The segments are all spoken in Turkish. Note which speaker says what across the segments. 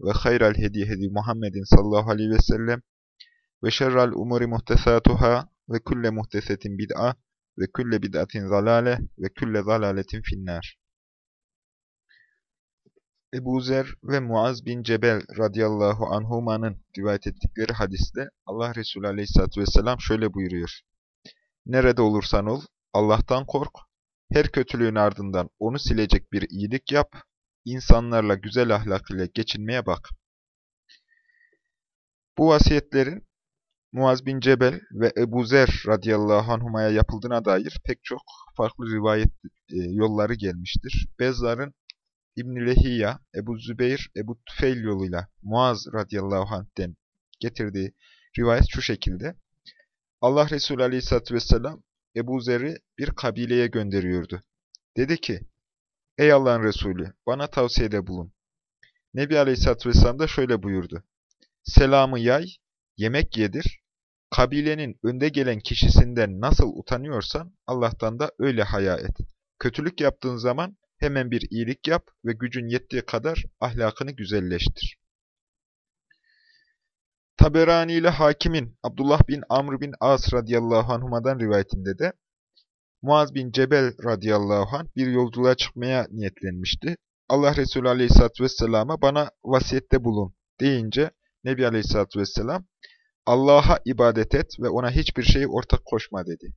Speaker 1: ve hayral hediye hedi Muhammedin sallallahu aleyhi ve sellem ve şerrel umuri muhtesatuhâ ve külle muhtesetin bid'a ve külle bid'atin zalale ve külle zalaletin finnâr. Ebu Zer ve Muaz bin Cebel radıyallahu anhumanın rivayet ettikleri hadiste Allah Resulü aleyhissalatü vesselam şöyle buyuruyor. Nerede olursan ol, Allah'tan kork, her kötülüğün ardından onu silecek bir iyilik yap, insanlarla güzel ahlak ile geçinmeye bak. Bu vasiyetlerin Muaz bin Cebel ve Ebu Zer radıyallahu anhumaya yapıldığına dair pek çok farklı rivayet e, yolları gelmiştir. Bezar'ın İbn-i Lehiyya, Ebu Zübeyir, Ebu Tüfeil yoluyla Muaz radıyallahu anh'den getirdiği rivayet şu şekilde. Allah Resulü aleyhissalatü vesselam Ebu Zer'i bir kabileye gönderiyordu. Dedi ki, Ey Allah'ın Resulü, bana tavsiyede bulun. Nebi Aleyhisselatü Vesselam da şöyle buyurdu. Selamı yay, yemek yedir. Kabilenin önde gelen kişisinden nasıl utanıyorsan Allah'tan da öyle haya et. Kötülük yaptığın zaman hemen bir iyilik yap ve gücün yettiği kadar ahlakını güzelleştir. Taberani ile Hakim'in Abdullah bin Amr bin As radıyallahu anhuma'dan rivayetinde de Muaz bin Cebel radıyallahu anh bir yolculuğa çıkmaya niyetlenmişti. Allah Resulü aleyhissalatü vesselama bana vasiyette bulun deyince Nebi aleyhissalatü vesselam Allah'a ibadet et ve ona hiçbir şeyi ortak koşma dedi.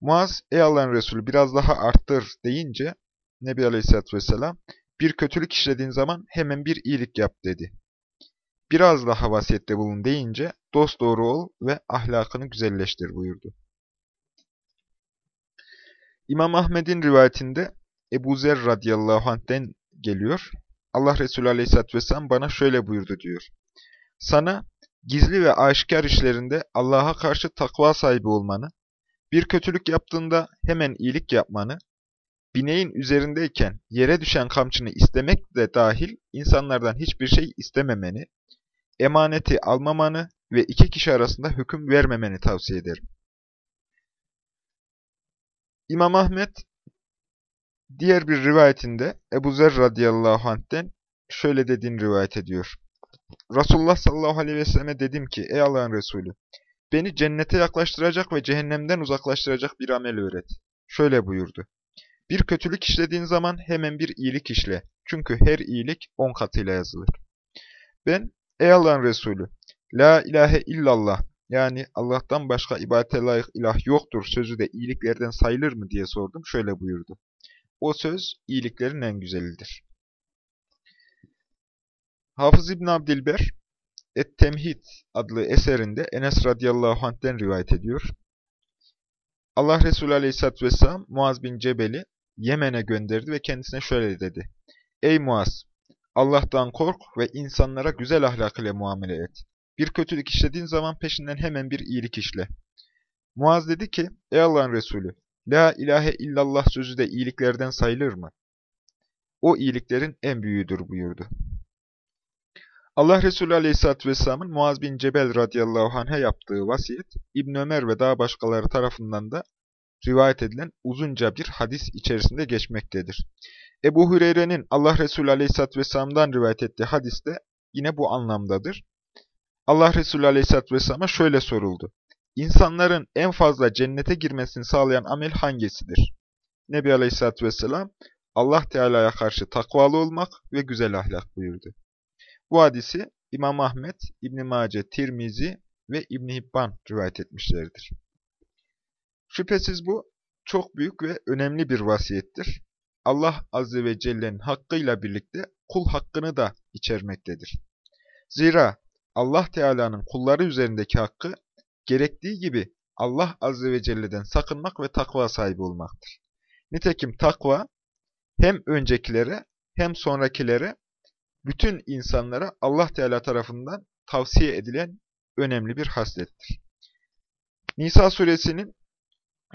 Speaker 1: Muaz, ey Allah'ın Resulü biraz daha arttır deyince Nebi aleyhissalatü vesselam bir kötülük işlediğin zaman hemen bir iyilik yap dedi. Biraz daha vasiyette bulun deyince dosdoğru ol ve ahlakını güzelleştir buyurdu. İmam Ahmed'in rivayetinde Ebu Zer radıyallahu anh'den geliyor. Allah Resulü aleyhisselatü vesselam bana şöyle buyurdu diyor. Sana gizli ve aşikar işlerinde Allah'a karşı takva sahibi olmanı, bir kötülük yaptığında hemen iyilik yapmanı, bineğin üzerindeyken yere düşen kamçını istemek de dahil insanlardan hiçbir şey istememeni, emaneti almamanı ve iki kişi arasında hüküm vermemeni tavsiye ederim. İmam Ahmet diğer bir rivayetinde Ebu Zer radıyallahu anh'ten şöyle dediğini rivayet ediyor. Resulullah sallallahu aleyhi ve selleme dedim ki ey Allah'ın Resulü beni cennete yaklaştıracak ve cehennemden uzaklaştıracak bir amel öğret. Şöyle buyurdu. Bir kötülük işlediğin zaman hemen bir iyilik işle. Çünkü her iyilik on katıyla yazılır. Ben ey Allah'ın Resulü la ilahe illallah yani Allah'tan başka ibadete layık ilah yoktur sözü de iyiliklerden sayılır mı diye sordum. Şöyle buyurdu. O söz iyiliklerin en güzelidir. Hafız İbn Abdilber Et-Temhid adlı eserinde Enes radıyallahu anh'ten rivayet ediyor. Allah Resulü aleyhissalatü vesselam Muaz bin Cebel'i Yemen'e gönderdi ve kendisine şöyle dedi. Ey Muaz! Allah'tan kork ve insanlara güzel ahlak ile muamele et. Bir kötülük işlediğin zaman peşinden hemen bir iyilik işle. Muaz dedi ki, ey Allah'ın Resulü, La ilahe illallah sözü de iyiliklerden sayılır mı? O iyiliklerin en büyüğüdür buyurdu. Allah Resulü Aleyhisselatü Vesselam'ın Muaz bin Cebel radıyallahu anh'a yaptığı vasiyet, İbn Ömer ve daha başkaları tarafından da rivayet edilen uzunca bir hadis içerisinde geçmektedir. Ebu Hureyre'nin Allah Resulü Aleyhisselatü Vesselam'dan rivayet ettiği hadiste yine bu anlamdadır. Allah Resulü Aleyhisselatü Vesselam'a şöyle soruldu. İnsanların en fazla cennete girmesini sağlayan amel hangisidir? Nebi Aleyhisselatü Vesselam, Allah Teala'ya karşı takvalı olmak ve güzel ahlak buyurdu. Bu hadisi İmam Ahmet, İbn Mace, Tirmizi ve İbn Hibban rivayet etmişlerdir. Şüphesiz bu çok büyük ve önemli bir vasiyettir. Allah Azze ve Celle'nin hakkıyla birlikte kul hakkını da içermektedir. Zira Allah Teala'nın kulları üzerindeki hakkı gerektiği gibi Allah Azze ve Celle'den sakınmak ve takva sahibi olmaktır. Nitekim takva hem öncekilere hem sonrakilere bütün insanlara Allah Teala tarafından tavsiye edilen önemli bir haslettir. Nisa suresinin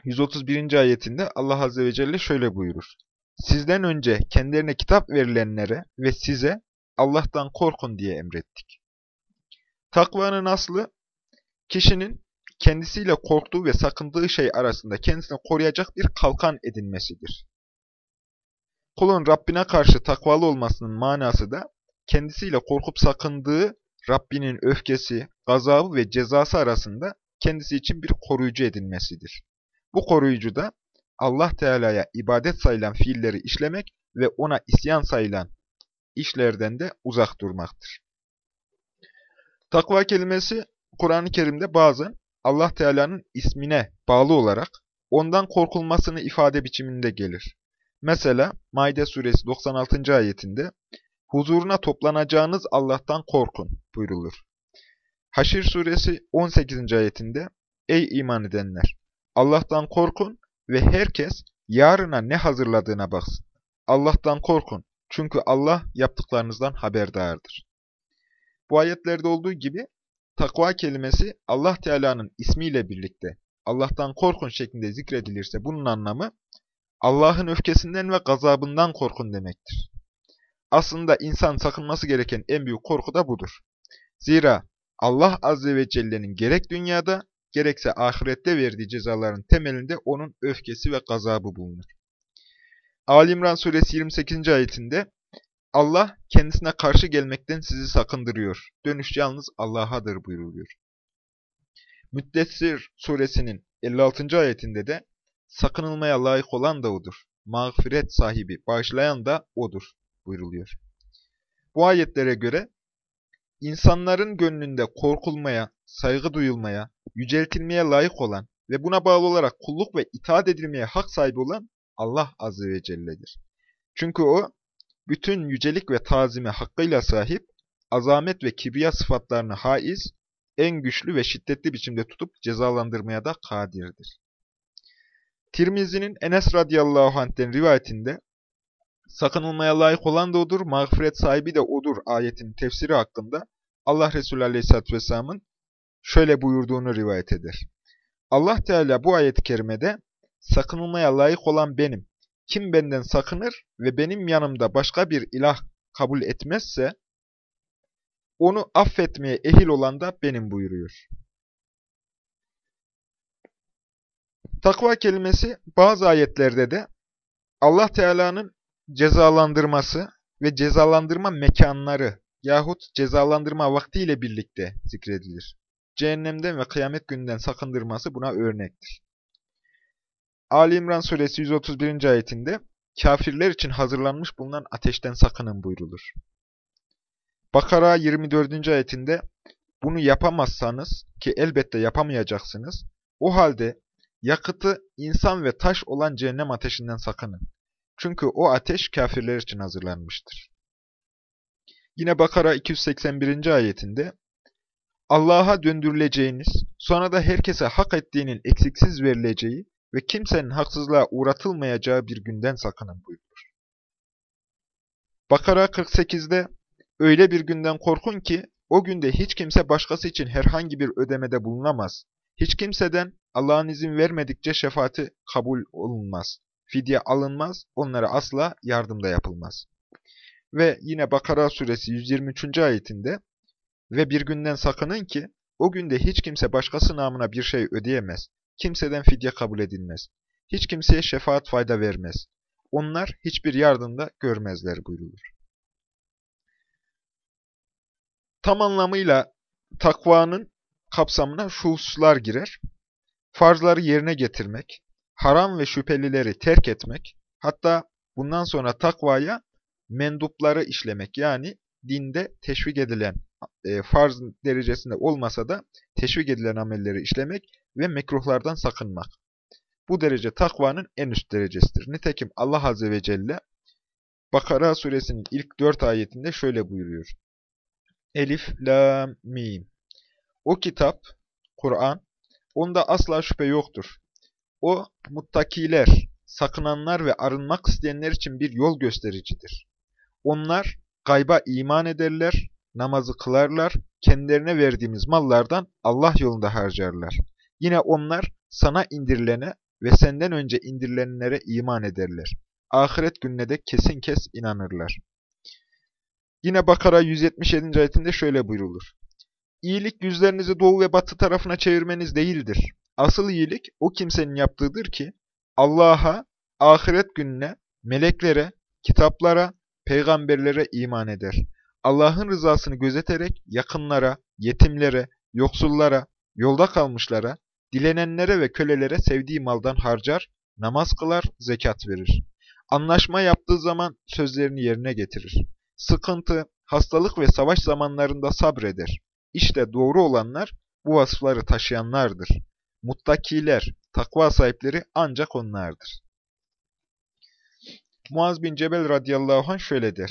Speaker 1: 131. ayetinde Allah Azze ve Celle şöyle buyurur. Sizden önce kendilerine kitap verilenlere ve size Allah'tan korkun diye emrettik. Takvanın aslı, kişinin kendisiyle korktuğu ve sakındığı şey arasında kendisini koruyacak bir kalkan edinmesidir. Kulun Rabbine karşı takvalı olmasının manası da kendisiyle korkup sakındığı Rabbinin öfkesi, gazabı ve cezası arasında kendisi için bir koruyucu edinmesidir. Bu koruyucu da Allah Teala'ya ibadet sayılan fiilleri işlemek ve ona isyan sayılan işlerden de uzak durmaktır. Takva kelimesi Kur'an-ı Kerim'de bazen Allah Teala'nın ismine bağlı olarak ondan korkulmasını ifade biçiminde gelir. Mesela Maide suresi 96. ayetinde huzuruna toplanacağınız Allah'tan korkun buyrulur. Haşir suresi 18. ayetinde Ey iman edenler! Allah'tan korkun ve herkes yarına ne hazırladığına baksın. Allah'tan korkun çünkü Allah yaptıklarınızdan haberdardır. Bu ayetlerde olduğu gibi takva kelimesi Allah Teala'nın ismiyle birlikte Allah'tan korkun şeklinde zikredilirse bunun anlamı Allah'ın öfkesinden ve gazabından korkun demektir. Aslında insan sakınması gereken en büyük korku da budur. Zira Allah Azze ve Celle'nin gerek dünyada gerekse ahirette verdiği cezaların temelinde onun öfkesi ve gazabı bulunur. Ali İmran suresi 28. ayetinde Allah kendisine karşı gelmekten sizi sakındırıyor. Dönüş yalnız Allah'adır buyuruluyor. Müddessir suresinin 56. ayetinde de sakınılmaya layık olan da odur. Mağfiret sahibi, bağışlayan da odur buyruluyor. Bu ayetlere göre insanların gönlünde korkulmaya, saygı duyulmaya, yüceltilmeye layık olan ve buna bağlı olarak kulluk ve itaat edilmeye hak sahibi olan Allah Azze ve Celle'dir. Çünkü O, bütün yücelik ve tazime hakkıyla sahip, azamet ve kibriya sıfatlarını haiz, en güçlü ve şiddetli biçimde tutup cezalandırmaya da kadirdir. Tirmizi'nin Enes radıyallahu anh'ten rivayetinde, sakınılmaya layık olan da odur, mağfiret sahibi de odur ayetin tefsiri hakkında Allah Resulü aleyhisselatü vesselamın şöyle buyurduğunu rivayet eder. Allah Teala bu ayet-i kerimede sakınılmaya layık olan benim. Kim benden sakınır ve benim yanımda başka bir ilah kabul etmezse onu affetmeye ehil olan da benim buyuruyor. Takva kelimesi bazı ayetlerde de Allah Teala'nın cezalandırması ve cezalandırma mekanları yahut cezalandırma vaktiyle birlikte zikredilir. Cehennemden ve kıyamet gününden sakındırması buna örnektir. Ali İmran suresi 131. ayetinde kafirler için hazırlanmış bulunan ateşten sakının buyrulur. Bakara 24. ayetinde bunu yapamazsanız ki elbette yapamayacaksınız, o halde yakıtı insan ve taş olan cehennem ateşinden sakının. Çünkü o ateş kafirler için hazırlanmıştır. Yine Bakara 281. ayetinde Allah'a döndürüleceğiniz, sonra da herkese hak ettiğinin eksiksiz verileceği ve kimsenin haksızlığa uğratılmayacağı bir günden sakının buyurur. Bakara 48'de öyle bir günden korkun ki o günde hiç kimse başkası için herhangi bir ödemede bulunamaz. Hiç kimseden Allah'ın izin vermedikçe şefaati kabul olunmaz. Fidye alınmaz, onlara asla yardımda yapılmaz. Ve yine Bakara suresi 123. ayetinde ve bir günden sakının ki o günde hiç kimse başkası namına bir şey ödeyemez. Kimseden fidye kabul edilmez. Hiç kimseye şefaat fayda vermez. Onlar hiçbir yardımda görmezler buyrulur. Tam anlamıyla takvanın kapsamına şu hususlar girer. Farzları yerine getirmek, haram ve şüphelileri terk etmek, hatta bundan sonra takvaya mendupları işlemek yani dinde teşvik edilen, e, farz derecesinde olmasa da teşvik edilen amelleri işlemek ve mekruhlardan sakınmak. Bu derece takvanın en üst derecesidir. Nitekim Allah Azze ve Celle Bakara suresinin ilk dört ayetinde şöyle buyuruyor. Elif, la, mim. O kitap, Kur'an, onda asla şüphe yoktur. O, muttakiler, sakınanlar ve arınmak isteyenler için bir yol göstericidir. Onlar, gayba iman ederler, namazı kılarlar, kendilerine verdiğimiz mallardan Allah yolunda harcarlar. Yine onlar sana indirilene ve senden önce indirilenlere iman ederler. Ahiret gününe de kesin kes inanırlar. Yine Bakara 177. ayetinde şöyle buyrulur. İyilik yüzlerinizi doğu ve batı tarafına çevirmeniz değildir. Asıl iyilik o kimsenin yaptığıdır ki Allah'a, ahiret gününe, meleklere, kitaplara, peygamberlere iman eder. Allah'ın rızasını gözeterek yakınlara, yetimlere, yoksullara, yolda kalmışlara, dilenenlere ve kölelere sevdiği maldan harcar, namaz kılar, zekat verir. Anlaşma yaptığı zaman sözlerini yerine getirir. Sıkıntı, hastalık ve savaş zamanlarında sabreder. İşte doğru olanlar bu vasıfları taşıyanlardır. Muttakiler, takva sahipleri ancak onlardır. Muaz bin Cebel radıyallahu anh şöyle der.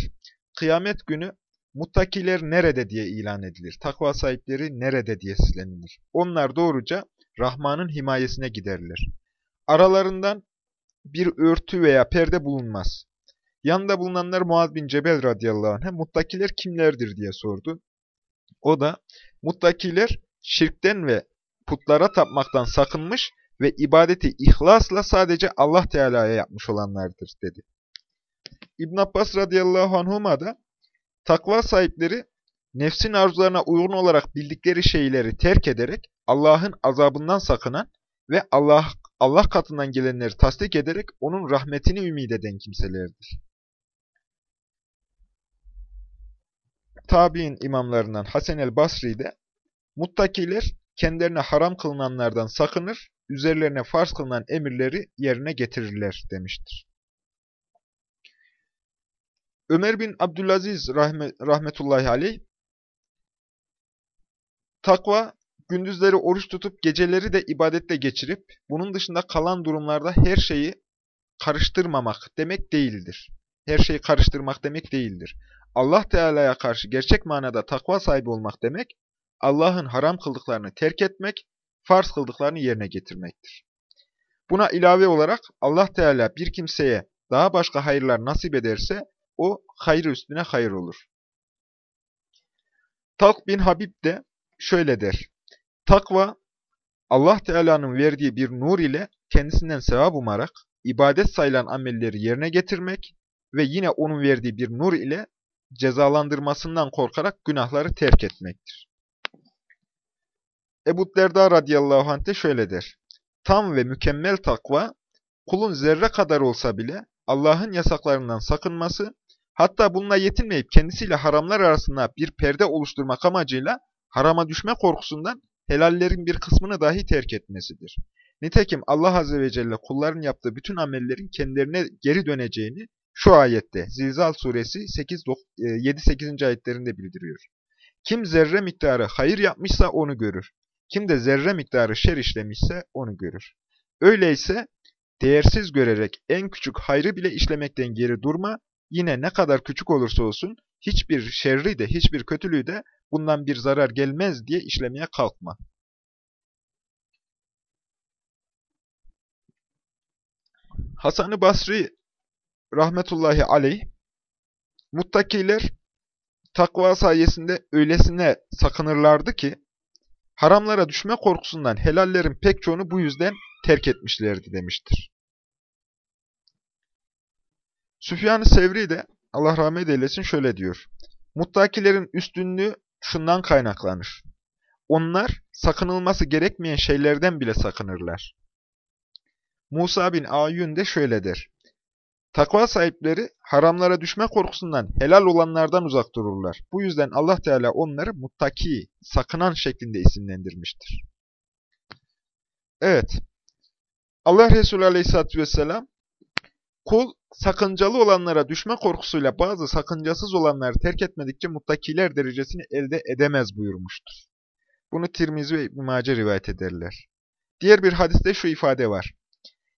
Speaker 1: Kıyamet günü muttakiler nerede diye ilan edilir. Takva sahipleri nerede diye sislenilir. Onlar doğruca Rahman'ın himayesine giderler. Aralarından bir örtü veya perde bulunmaz. Yanında bulunanlar Muaz bin Cebel radıyallahu anh'a muttakiler kimlerdir diye sordu. O da muttakiler şirkten ve putlara tapmaktan sakınmış ve ibadeti ihlasla sadece Allah Teala'ya yapmış olanlardır dedi. İbn Abbas radıyallahu anhuma da takva sahipleri nefsin arzularına uygun olarak bildikleri şeyleri terk ederek Allah'ın azabından sakınan ve Allah Allah katından gelenleri tasdik ederek onun rahmetini ümit eden kimselerdir. Tabi'in imamlarından Hasan el Basri de muttakiler kendilerine haram kılınanlardan sakınır, üzerlerine farz kılınan emirleri yerine getirirler demiştir. Ömer bin Abdülaziz rahmet, rahmetullahi aleyh, takva, gündüzleri oruç tutup geceleri de ibadetle geçirip, bunun dışında kalan durumlarda her şeyi karıştırmamak demek değildir. Her şeyi karıştırmak demek değildir. Allah Teala'ya karşı gerçek manada takva sahibi olmak demek, Allah'ın haram kıldıklarını terk etmek, farz kıldıklarını yerine getirmektir. Buna ilave olarak Allah Teala bir kimseye daha başka hayırlar nasip ederse, o hayır üstüne hayır olur. Talk bin Habib de şöyle der. Takva, Allah Teala'nın verdiği bir nur ile kendisinden sevap umarak, ibadet sayılan amelleri yerine getirmek ve yine onun verdiği bir nur ile cezalandırmasından korkarak günahları terk etmektir. Ebu Derda radıyallahu anh de şöyle der. Tam ve mükemmel takva, kulun zerre kadar olsa bile Allah'ın yasaklarından sakınması, hatta bununla yetinmeyip kendisiyle haramlar arasında bir perde oluşturmak amacıyla harama düşme korkusundan helallerin bir kısmını dahi terk etmesidir. Nitekim Allah Azze ve Celle kulların yaptığı bütün amellerin kendilerine geri döneceğini şu ayette Zilzal suresi 7-8. E, ayetlerinde bildiriyor. Kim zerre miktarı hayır yapmışsa onu görür. Kim de zerre miktarı şer işlemişse onu görür. Öyleyse değersiz görerek en küçük hayrı bile işlemekten geri durma, yine ne kadar küçük olursa olsun hiçbir şerri de hiçbir kötülüğü de bundan bir zarar gelmez diye işlemeye kalkma. Hasan-ı Basri rahmetullahi aleyh, muttakiler takva sayesinde öylesine sakınırlardı ki, haramlara düşme korkusundan helallerin pek çoğunu bu yüzden terk etmişlerdi demiştir. Süfyan-ı Sevri de Allah rahmet eylesin şöyle diyor. Muttakilerin üstünlüğü şundan kaynaklanır. Onlar sakınılması gerekmeyen şeylerden bile sakınırlar. Musa bin Ayyün de şöyle der. Takva sahipleri haramlara düşme korkusundan helal olanlardan uzak dururlar. Bu yüzden Allah Teala onları muttaki, sakınan şeklinde isimlendirmiştir. Evet, Allah Resulü Aleyhisselatü Vesselam, kul sakıncalı olanlara düşme korkusuyla bazı sakıncasız olanları terk etmedikçe muttakiler derecesini elde edemez buyurmuştur. Bunu Tirmizi ve İbn-i Mace rivayet ederler. Diğer bir hadiste şu ifade var.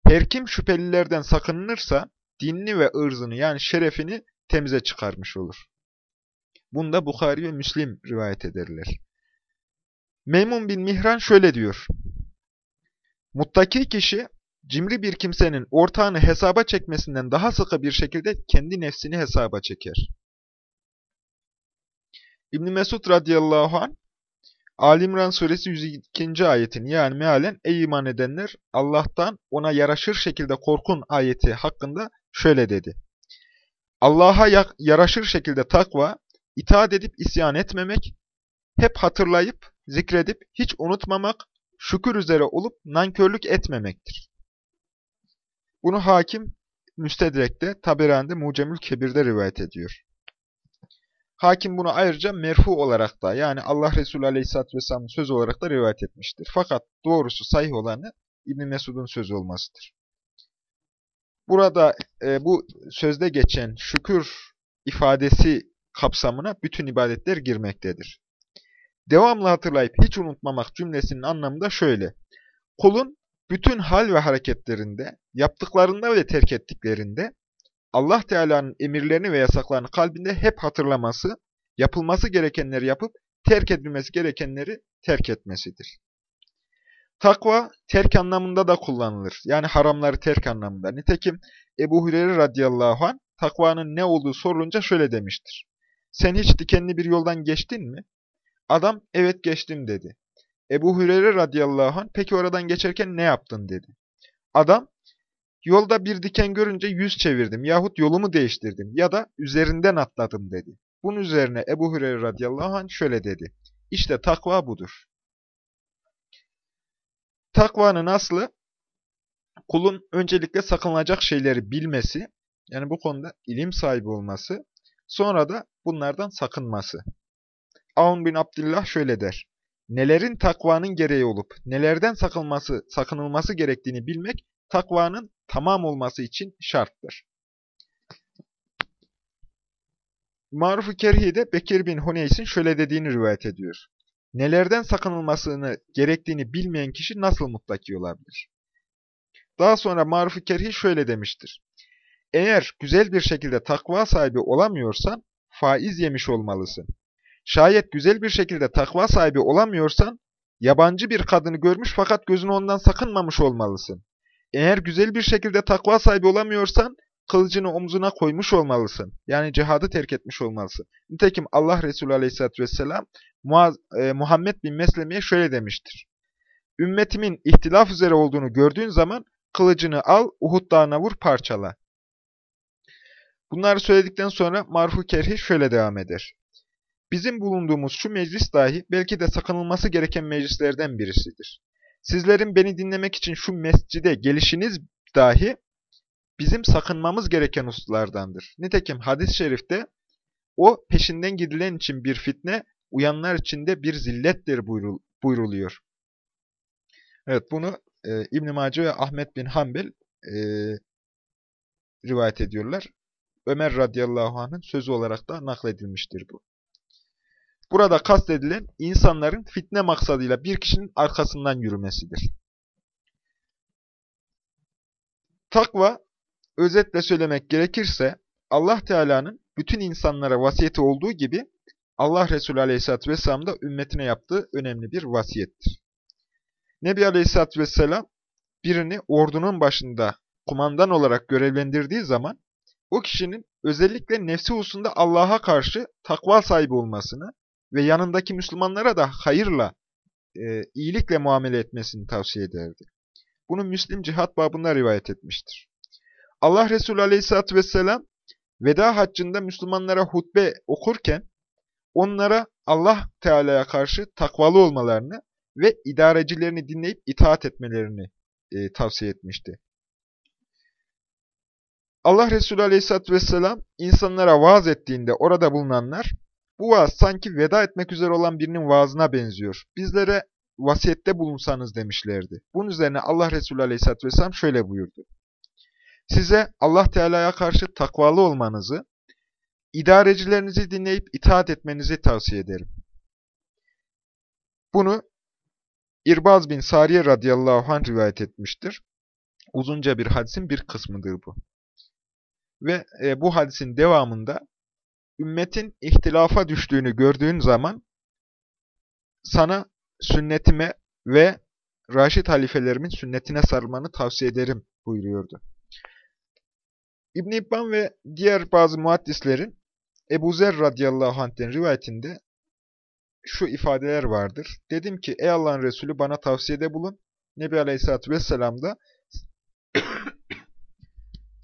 Speaker 1: Her kim şüphelilerden sakınırsa, dinini ve ırzını yani şerefini temize çıkarmış olur. Bunda Bukhari ve Müslim rivayet ederler. Meymun bin Mihran şöyle diyor. Muttaki kişi cimri bir kimsenin ortağını hesaba çekmesinden daha sıkı bir şekilde kendi nefsini hesaba çeker. İbn Mesud radıyallahu an Ali İmran suresi 102. ayetin yani mealen ey iman edenler Allah'tan ona yaraşır şekilde korkun ayeti hakkında şöyle dedi. Allah'a yaraşır şekilde takva, itaat edip isyan etmemek, hep hatırlayıp, zikredip, hiç unutmamak, şükür üzere olup nankörlük etmemektir. Bunu hakim Müstedrek'te, Taberani'de, Mucemül Kebir'de rivayet ediyor. Hakim bunu ayrıca merfu olarak da yani Allah Resulü Aleyhisselatü Vesselam'ın sözü olarak da rivayet etmiştir. Fakat doğrusu sahih olanı İbn Mesud'un sözü olmasıdır. Burada e, bu sözde geçen şükür ifadesi kapsamına bütün ibadetler girmektedir. Devamlı hatırlayıp hiç unutmamak cümlesinin anlamı da şöyle. Kulun bütün hal ve hareketlerinde, yaptıklarında ve terk ettiklerinde Allah Teala'nın emirlerini ve yasaklarını kalbinde hep hatırlaması, yapılması gerekenleri yapıp terk edilmesi gerekenleri terk etmesidir. Takva terk anlamında da kullanılır. Yani haramları terk anlamında. Nitekim Ebu Hureyre radıyallahu anh takvanın ne olduğu sorulunca şöyle demiştir. Sen hiç dikenli bir yoldan geçtin mi? Adam evet geçtim dedi. Ebu Hureyre radıyallahu anh peki oradan geçerken ne yaptın dedi. Adam yolda bir diken görünce yüz çevirdim yahut yolumu değiştirdim ya da üzerinden atladım dedi. Bunun üzerine Ebu Hureyre radıyallahu anh şöyle dedi. İşte takva budur. Takvanın aslı kulun öncelikle sakınılacak şeyleri bilmesi, yani bu konuda ilim sahibi olması, sonra da bunlardan sakınması. Avun bin Abdullah şöyle der. Nelerin takvanın gereği olup nelerden sakınması, sakınılması gerektiğini bilmek takvanın tamam olması için şarttır. Maruf-u Kerhi'de Bekir bin Huneys'in şöyle dediğini rivayet ediyor. Nelerden sakınılmasını gerektiğini bilmeyen kişi nasıl mutlaki olabilir? Daha sonra Maruf-u Kerhi şöyle demiştir. Eğer güzel bir şekilde takva sahibi olamıyorsan, faiz yemiş olmalısın. Şayet güzel bir şekilde takva sahibi olamıyorsan, yabancı bir kadını görmüş fakat gözün ondan sakınmamış olmalısın. Eğer güzel bir şekilde takva sahibi olamıyorsan, kılıcını omzuna koymuş olmalısın. Yani cihadı terk etmiş olmalısın. Nitekim Allah Resulü Aleyhisselatü Vesselam e, Muhammed bin Mesleme'ye şöyle demiştir. Ümmetimin ihtilaf üzere olduğunu gördüğün zaman kılıcını al, Uhud dağına vur, parçala. Bunları söyledikten sonra Marfu Kerhi şöyle devam eder. Bizim bulunduğumuz şu meclis dahi belki de sakınılması gereken meclislerden birisidir. Sizlerin beni dinlemek için şu mescide gelişiniz dahi bizim sakınmamız gereken hususlardandır. Nitekim hadis-i şerifte o peşinden gidilen için bir fitne, uyanlar için de bir zillettir buyrul buyruluyor. Evet bunu e, İbn-i Mace ve Ahmet bin Hanbel e, rivayet ediyorlar. Ömer radıyallahu anh'ın sözü olarak da nakledilmiştir bu. Burada kastedilen insanların fitne maksadıyla bir kişinin arkasından yürümesidir. Takva, özetle söylemek gerekirse, Allah Teala'nın bütün insanlara vasiyeti olduğu gibi, Allah Resulü Aleyhisselatü Vesselam da ümmetine yaptığı önemli bir vasiyettir. Nebi Aleyhisselatü Vesselam, birini ordunun başında kumandan olarak görevlendirdiği zaman, o kişinin özellikle nefsi hususunda Allah'a karşı takva sahibi olmasını ve yanındaki Müslümanlara da hayırla, e, iyilikle muamele etmesini tavsiye ederdi. Bunu Müslim cihat babında rivayet etmiştir. Allah Resulü Aleyhisselatü vesselam veda haccında Müslümanlara hutbe okurken onlara Allah Teala'ya karşı takvalı olmalarını ve idarecilerini dinleyip itaat etmelerini e, tavsiye etmişti. Allah Resulü Aleyhisselatü Vesselam insanlara vaaz ettiğinde orada bulunanlar, bu vaaz sanki veda etmek üzere olan birinin vaazına benziyor. Bizlere vasiyette bulunsanız demişlerdi. Bunun üzerine Allah Resulü Aleyhisselatü Vesselam şöyle buyurdu. Size Allah Teala'ya karşı takvalı olmanızı, idarecilerinizi dinleyip itaat etmenizi tavsiye ederim. Bunu İrbaz bin Sariye radıyallahu anh rivayet etmiştir. Uzunca bir hadisin bir kısmıdır bu. Ve e, bu hadisin devamında ümmetin ihtilafa düştüğünü gördüğün zaman sana sünnetime ve Raşid halifelerimin sünnetine sarılmanı tavsiye ederim buyuruyordu. İbn İbban ve diğer bazı muhaddislerin Ebu Zer radıyallahu anh'ten rivayetinde şu ifadeler vardır. Dedim ki ey Allah'ın Resulü bana tavsiyede bulun. Nebi Aleyhisselatü Vesselam da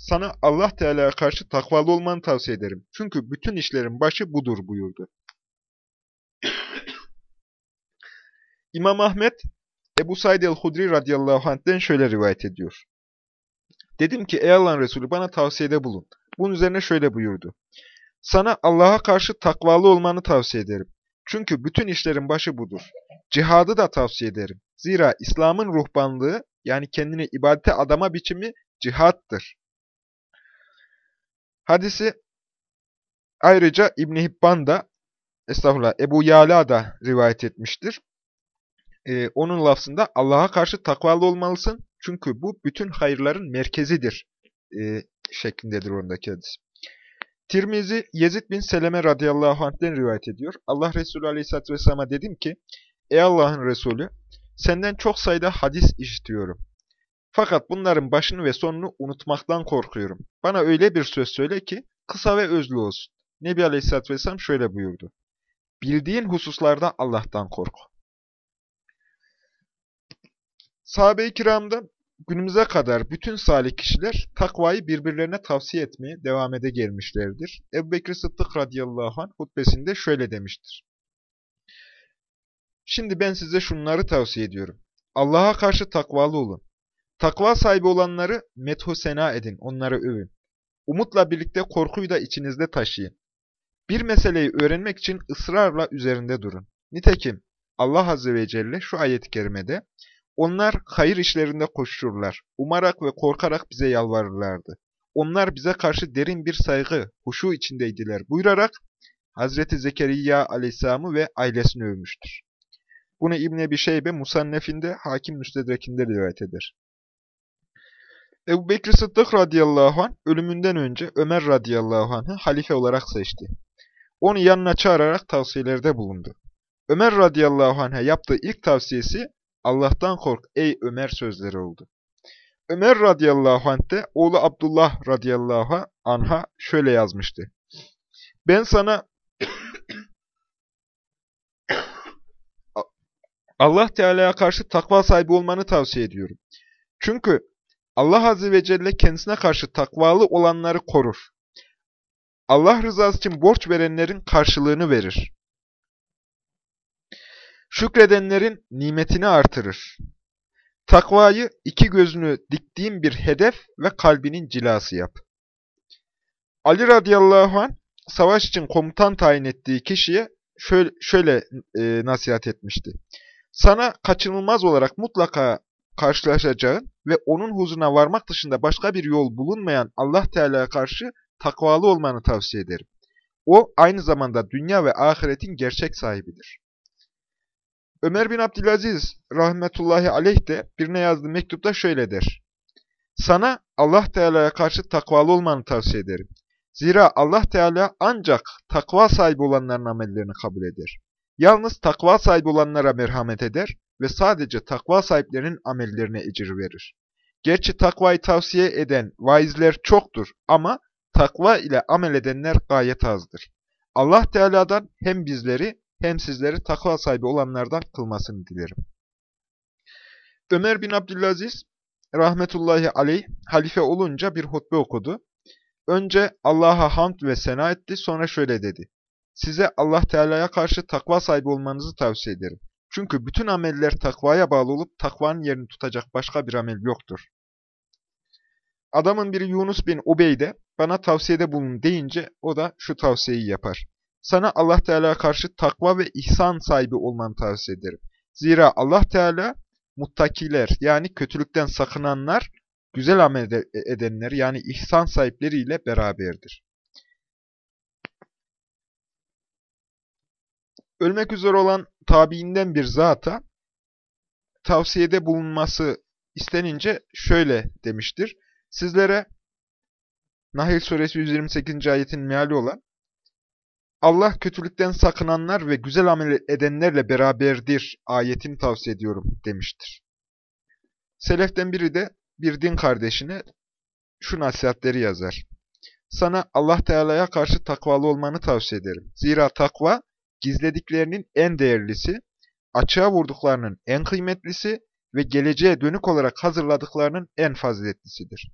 Speaker 1: sana Allah Teala'ya karşı takvalı olmanı tavsiye ederim. Çünkü bütün işlerin başı budur buyurdu. İmam Ahmet Ebu Said el-Hudri radıyallahu anh'den şöyle rivayet ediyor. Dedim ki ey Allah'ın Resulü bana tavsiyede bulun. Bunun üzerine şöyle buyurdu. Sana Allah'a karşı takvalı olmanı tavsiye ederim. Çünkü bütün işlerin başı budur. Cihadı da tavsiye ederim. Zira İslam'ın ruhbanlığı yani kendini ibadete adama biçimi cihattır. Hadisi ayrıca İbn Hibban da estağfurullah Ebu Yala da rivayet etmiştir. Ee, onun lafzında Allah'a karşı takvalı olmalısın. Çünkü bu bütün hayırların merkezidir e, şeklindedir ondaki hadis. Tirmizi Yezid bin Seleme radıyallahu anh'den rivayet ediyor. Allah Resulü aleyhisselatü vesselam'a dedim ki, Ey Allah'ın Resulü, senden çok sayıda hadis işitiyorum. Fakat bunların başını ve sonunu unutmaktan korkuyorum. Bana öyle bir söz söyle ki, kısa ve özlü olsun. Nebi aleyhisselatü vesselam şöyle buyurdu. Bildiğin hususlarda Allah'tan kork. Sahabe-i kiramda günümüze kadar bütün salih kişiler takvayı birbirlerine tavsiye etmeye devam ede gelmişlerdir. Ebu Bekir Sıddık radıyallahu anh hutbesinde şöyle demiştir. Şimdi ben size şunları tavsiye ediyorum. Allah'a karşı takvalı olun. Takva sahibi olanları methu sena edin, onları övün. Umutla birlikte korkuyu da içinizde taşıyın. Bir meseleyi öğrenmek için ısrarla üzerinde durun. Nitekim Allah Azze ve Celle şu ayet-i kerimede onlar hayır işlerinde koştururlar. Umarak ve korkarak bize yalvarırlardı. Onlar bize karşı derin bir saygı, huşu içindeydiler buyurarak Hazreti Zekeriya aleyhisselamı ve ailesini övmüştür. Bunu İbn Ebi Şeybe Musannef'inde Hakim Müstedrek'inde rivayet eder. Ebu Bekir Sıddık radıyallahu anh ölümünden önce Ömer radıyallahu anh'ı halife olarak seçti. Onu yanına çağırarak tavsiyelerde bulundu. Ömer radıyallahu anh'a yaptığı ilk tavsiyesi Allah'tan kork ey Ömer sözleri oldu. Ömer radıyallahu anh de oğlu Abdullah radıyallahu anh'a şöyle yazmıştı. Ben sana Allah Teala'ya karşı takva sahibi olmanı tavsiye ediyorum. Çünkü Allah Azze ve Celle kendisine karşı takvalı olanları korur. Allah rızası için borç verenlerin karşılığını verir. Şükredenlerin nimetini artırır. Takvayı iki gözünü diktiğin bir hedef ve kalbinin cilası yap. Ali radıyallahu anh savaş için komutan tayin ettiği kişiye şöyle, şöyle e, nasihat etmişti. Sana kaçınılmaz olarak mutlaka karşılaşacağın ve onun huzuruna varmak dışında başka bir yol bulunmayan Allah Teala'ya karşı takvalı olmanı tavsiye ederim. O aynı zamanda dünya ve ahiretin gerçek sahibidir. Ömer bin Abdülaziz rahmetullahi aleyh de birine yazdığı mektupta şöyle der. Sana Allah Teala'ya karşı takvalı olmanı tavsiye ederim. Zira Allah Teala ancak takva sahibi olanların amellerini kabul eder. Yalnız takva sahibi olanlara merhamet eder ve sadece takva sahiplerinin amellerine ecir verir. Gerçi takvayı tavsiye eden vaizler çoktur ama takva ile amel edenler gayet azdır. Allah Teala'dan hem bizleri hem sizleri takva sahibi olanlardan kılmasını dilerim. Ömer bin Abdülaziz rahmetullahi aleyh halife olunca bir hutbe okudu. Önce Allah'a hamd ve sena etti, sonra şöyle dedi. Size Allah Teala'ya karşı takva sahibi olmanızı tavsiye ederim. Çünkü bütün ameller takvaya bağlı olup takvanın yerini tutacak başka bir amel yoktur. Adamın biri Yunus bin Ubeyde bana tavsiyede bulun deyince o da şu tavsiyeyi yapar. Sana Allah Teala karşı takva ve ihsan sahibi olmanı tavsiye ederim. Zira Allah Teala muttakiler yani kötülükten sakınanlar, güzel amel edenler yani ihsan sahipleriyle beraberdir. Ölmek üzere olan tabiinden bir zata tavsiyede bulunması istenince şöyle demiştir. Sizlere Nahil suresi 128. ayetin meali olan Allah kötülükten sakınanlar ve güzel amel edenlerle beraberdir ayetini tavsiye ediyorum demiştir. Seleften biri de bir din kardeşine şu nasihatleri yazar. Sana Allah Teala'ya karşı takvalı olmanı tavsiye ederim. Zira takva gizlediklerinin en değerlisi, açığa vurduklarının en kıymetlisi ve geleceğe dönük olarak hazırladıklarının en faziletlisidir.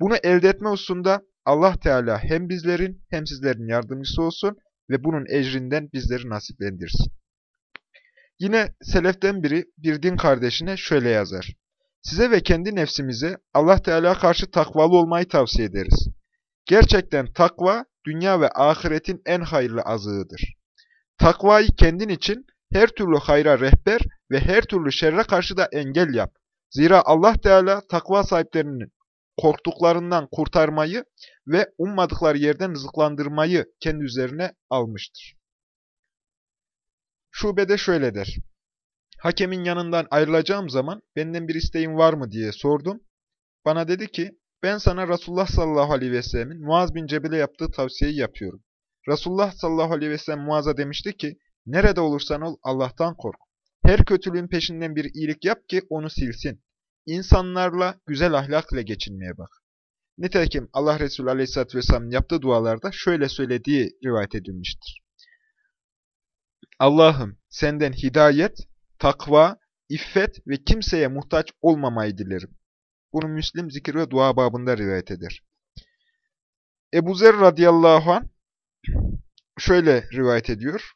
Speaker 1: Bunu elde etme hususunda Allah Teala hem bizlerin hem sizlerin yardımcısı olsun ve bunun ecrinden bizleri nasiplendirsin. Yine seleften biri bir din kardeşine şöyle yazar. Size ve kendi nefsimize Allah Teala karşı takvalı olmayı tavsiye ederiz. Gerçekten takva, dünya ve ahiretin en hayırlı azığıdır. Takvayı kendin için her türlü hayra rehber ve her türlü şerre karşı da engel yap. Zira Allah Teala takva sahiplerinin korktuklarından kurtarmayı ve ummadıkları yerden rızıklandırmayı kendi üzerine almıştır. Şubede şöyle der. Hakemin yanından ayrılacağım zaman benden bir isteğin var mı diye sordum. Bana dedi ki ben sana Resulullah sallallahu aleyhi ve sellemin Muaz bin Cebel'e yaptığı tavsiyeyi yapıyorum. Resulullah sallallahu aleyhi ve sellem Muaz'a demişti ki nerede olursan ol Allah'tan kork. Her kötülüğün peşinden bir iyilik yap ki onu silsin. İnsanlarla güzel ahlak ile geçinmeye bak. Nitekim Allah Resulü Aleyhisselatü Vesselam'ın yaptığı dualarda şöyle söylediği rivayet edilmiştir. Allah'ım senden hidayet, takva, iffet ve kimseye muhtaç olmamayı dilerim. Bunu Müslim zikir ve dua babında rivayet eder. Ebu Zer radıyallahu an şöyle rivayet ediyor.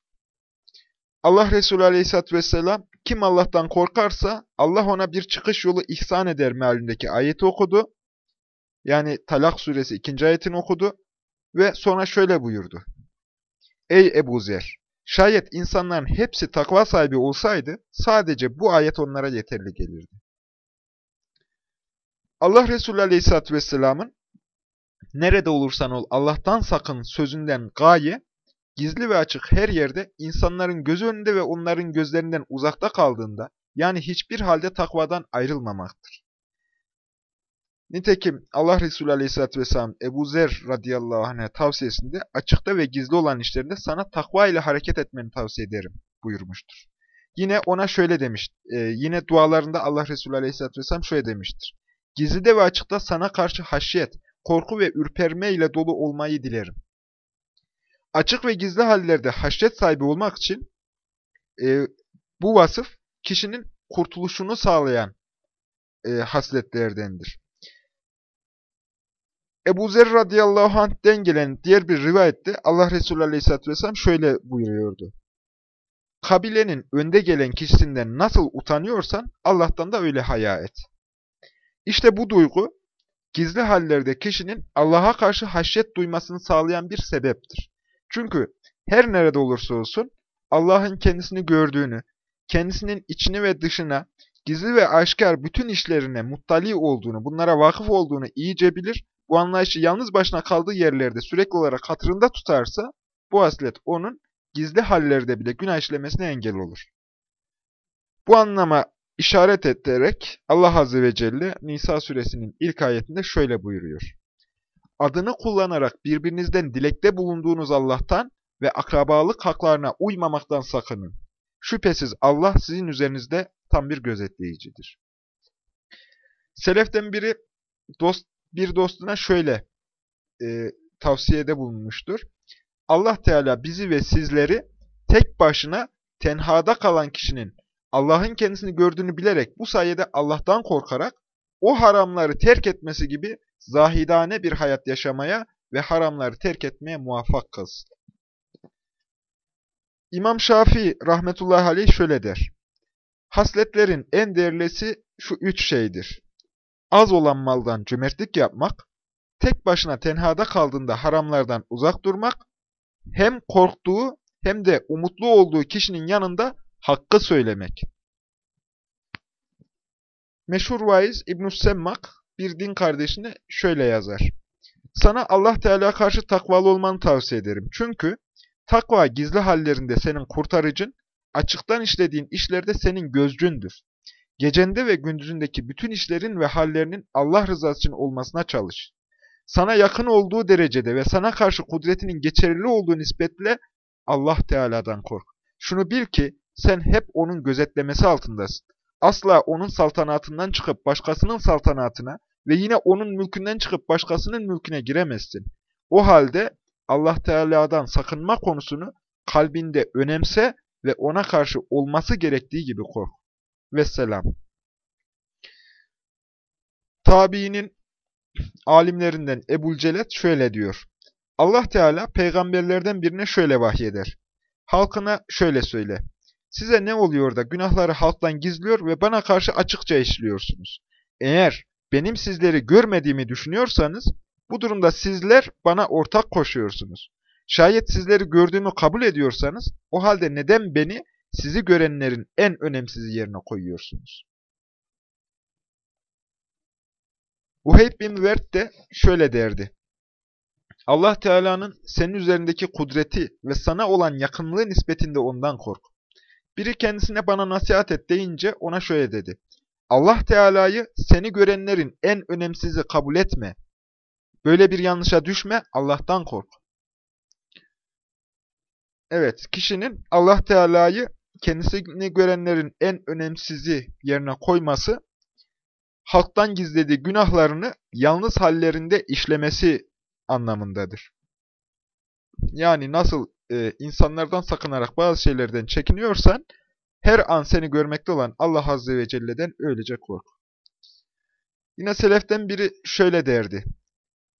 Speaker 1: Allah Resulü aleyhissalatü vesselam kim Allah'tan korkarsa Allah ona bir çıkış yolu ihsan eder mealindeki ayeti okudu. Yani Talak suresi ikinci ayetini okudu ve sonra şöyle buyurdu. Ey Ebu Zer! Şayet insanların hepsi takva sahibi olsaydı sadece bu ayet onlara yeterli gelirdi. Allah Resulü Aleyhisselatü Vesselam'ın nerede olursan ol Allah'tan sakın sözünden gaye, gizli ve açık her yerde insanların göz önünde ve onların gözlerinden uzakta kaldığında, yani hiçbir halde takvadan ayrılmamaktır. Nitekim Allah Resulü Aleyhisselatü Vesselam Ebu Zer radıyallahu anh'a tavsiyesinde açıkta ve gizli olan işlerinde sana takva ile hareket etmeni tavsiye ederim buyurmuştur. Yine ona şöyle demiş, e, yine dualarında Allah Resulü Aleyhisselatü Vesselam şöyle demiştir. Gizlide ve açıkta sana karşı haşyet, korku ve ürperme ile dolu olmayı dilerim. Açık ve gizli hallerde haşyet sahibi olmak için e, bu vasıf kişinin kurtuluşunu sağlayan e, hasletlerdendir. Ebu Zer radıyallahu anh'den gelen diğer bir rivayette Allah Resulü aleyhisselatü vesselam şöyle buyuruyordu. Kabilenin önde gelen kişisinden nasıl utanıyorsan Allah'tan da öyle haya et. İşte bu duygu gizli hallerde kişinin Allah'a karşı haşyet duymasını sağlayan bir sebeptir. Çünkü her nerede olursa olsun Allah'ın kendisini gördüğünü, kendisinin içini ve dışına, gizli ve aşikar bütün işlerine muttali olduğunu, bunlara vakıf olduğunu iyice bilir bu anlayışı yalnız başına kaldığı yerlerde sürekli olarak hatırında tutarsa, bu haslet onun gizli hallerde bile günah işlemesine engel olur. Bu anlama işaret ederek Allah Azze ve Celle Nisa suresinin ilk ayetinde şöyle buyuruyor. Adını kullanarak birbirinizden dilekte bulunduğunuz Allah'tan ve akrabalık haklarına uymamaktan sakının. Şüphesiz Allah sizin üzerinizde tam bir gözetleyicidir. Seleften biri dost bir dostuna şöyle e, tavsiyede bulunmuştur. Allah Teala bizi ve sizleri tek başına tenhada kalan kişinin Allah'ın kendisini gördüğünü bilerek bu sayede Allah'tan korkarak o haramları terk etmesi gibi zahidane bir hayat yaşamaya ve haramları terk etmeye muvaffak kılsın. İmam Şafii rahmetullahi aleyh şöyle der. Hasletlerin en değerlisi şu üç şeydir az olan maldan cömertlik yapmak, tek başına tenhada kaldığında haramlardan uzak durmak, hem korktuğu hem de umutlu olduğu kişinin yanında hakkı söylemek. Meşhur vaiz İbn-i Semmak bir din kardeşine şöyle yazar. Sana Allah Teala karşı takvalı olmanı tavsiye ederim. Çünkü takva gizli hallerinde senin kurtarıcın, açıktan işlediğin işlerde senin gözcündür. Gecende ve gündüzündeki bütün işlerin ve hallerinin Allah rızası için olmasına çalış. Sana yakın olduğu derecede ve sana karşı kudretinin geçerli olduğu nispetle Allah Teala'dan kork. Şunu bil ki sen hep onun gözetlemesi altındasın. Asla onun saltanatından çıkıp başkasının saltanatına ve yine onun mülkünden çıkıp başkasının mülküne giremezsin. O halde Allah Teala'dan sakınma konusunu kalbinde önemse ve ona karşı olması gerektiği gibi kork. Vesselam. Tabiinin alimlerinden Ebul Celet şöyle diyor. Allah Teala peygamberlerden birine şöyle vahyeder. Halkına şöyle söyle. Size ne oluyor da günahları halktan gizliyor ve bana karşı açıkça işliyorsunuz? Eğer benim sizleri görmediğimi düşünüyorsanız, bu durumda sizler bana ortak koşuyorsunuz. Şayet sizleri gördüğümü kabul ediyorsanız, o halde neden beni sizi görenlerin en önemsiz yerine koyuyorsunuz? Uheyb bin Vert de şöyle derdi. Allah Teala'nın senin üzerindeki kudreti ve sana olan yakınlığı nispetinde ondan kork. Biri kendisine bana nasihat et deyince ona şöyle dedi. Allah Teala'yı seni görenlerin en önemsizi kabul etme. Böyle bir yanlışa düşme, Allah'tan kork. Evet, kişinin Allah Teala'yı kendisini görenlerin en önemsizi yerine koyması, halktan gizlediği günahlarını yalnız hallerinde işlemesi anlamındadır. Yani nasıl e, insanlardan sakınarak bazı şeylerden çekiniyorsan, her an seni görmekte olan Allah Azze ve Celle'den öylece kork. Yine seleften biri şöyle derdi.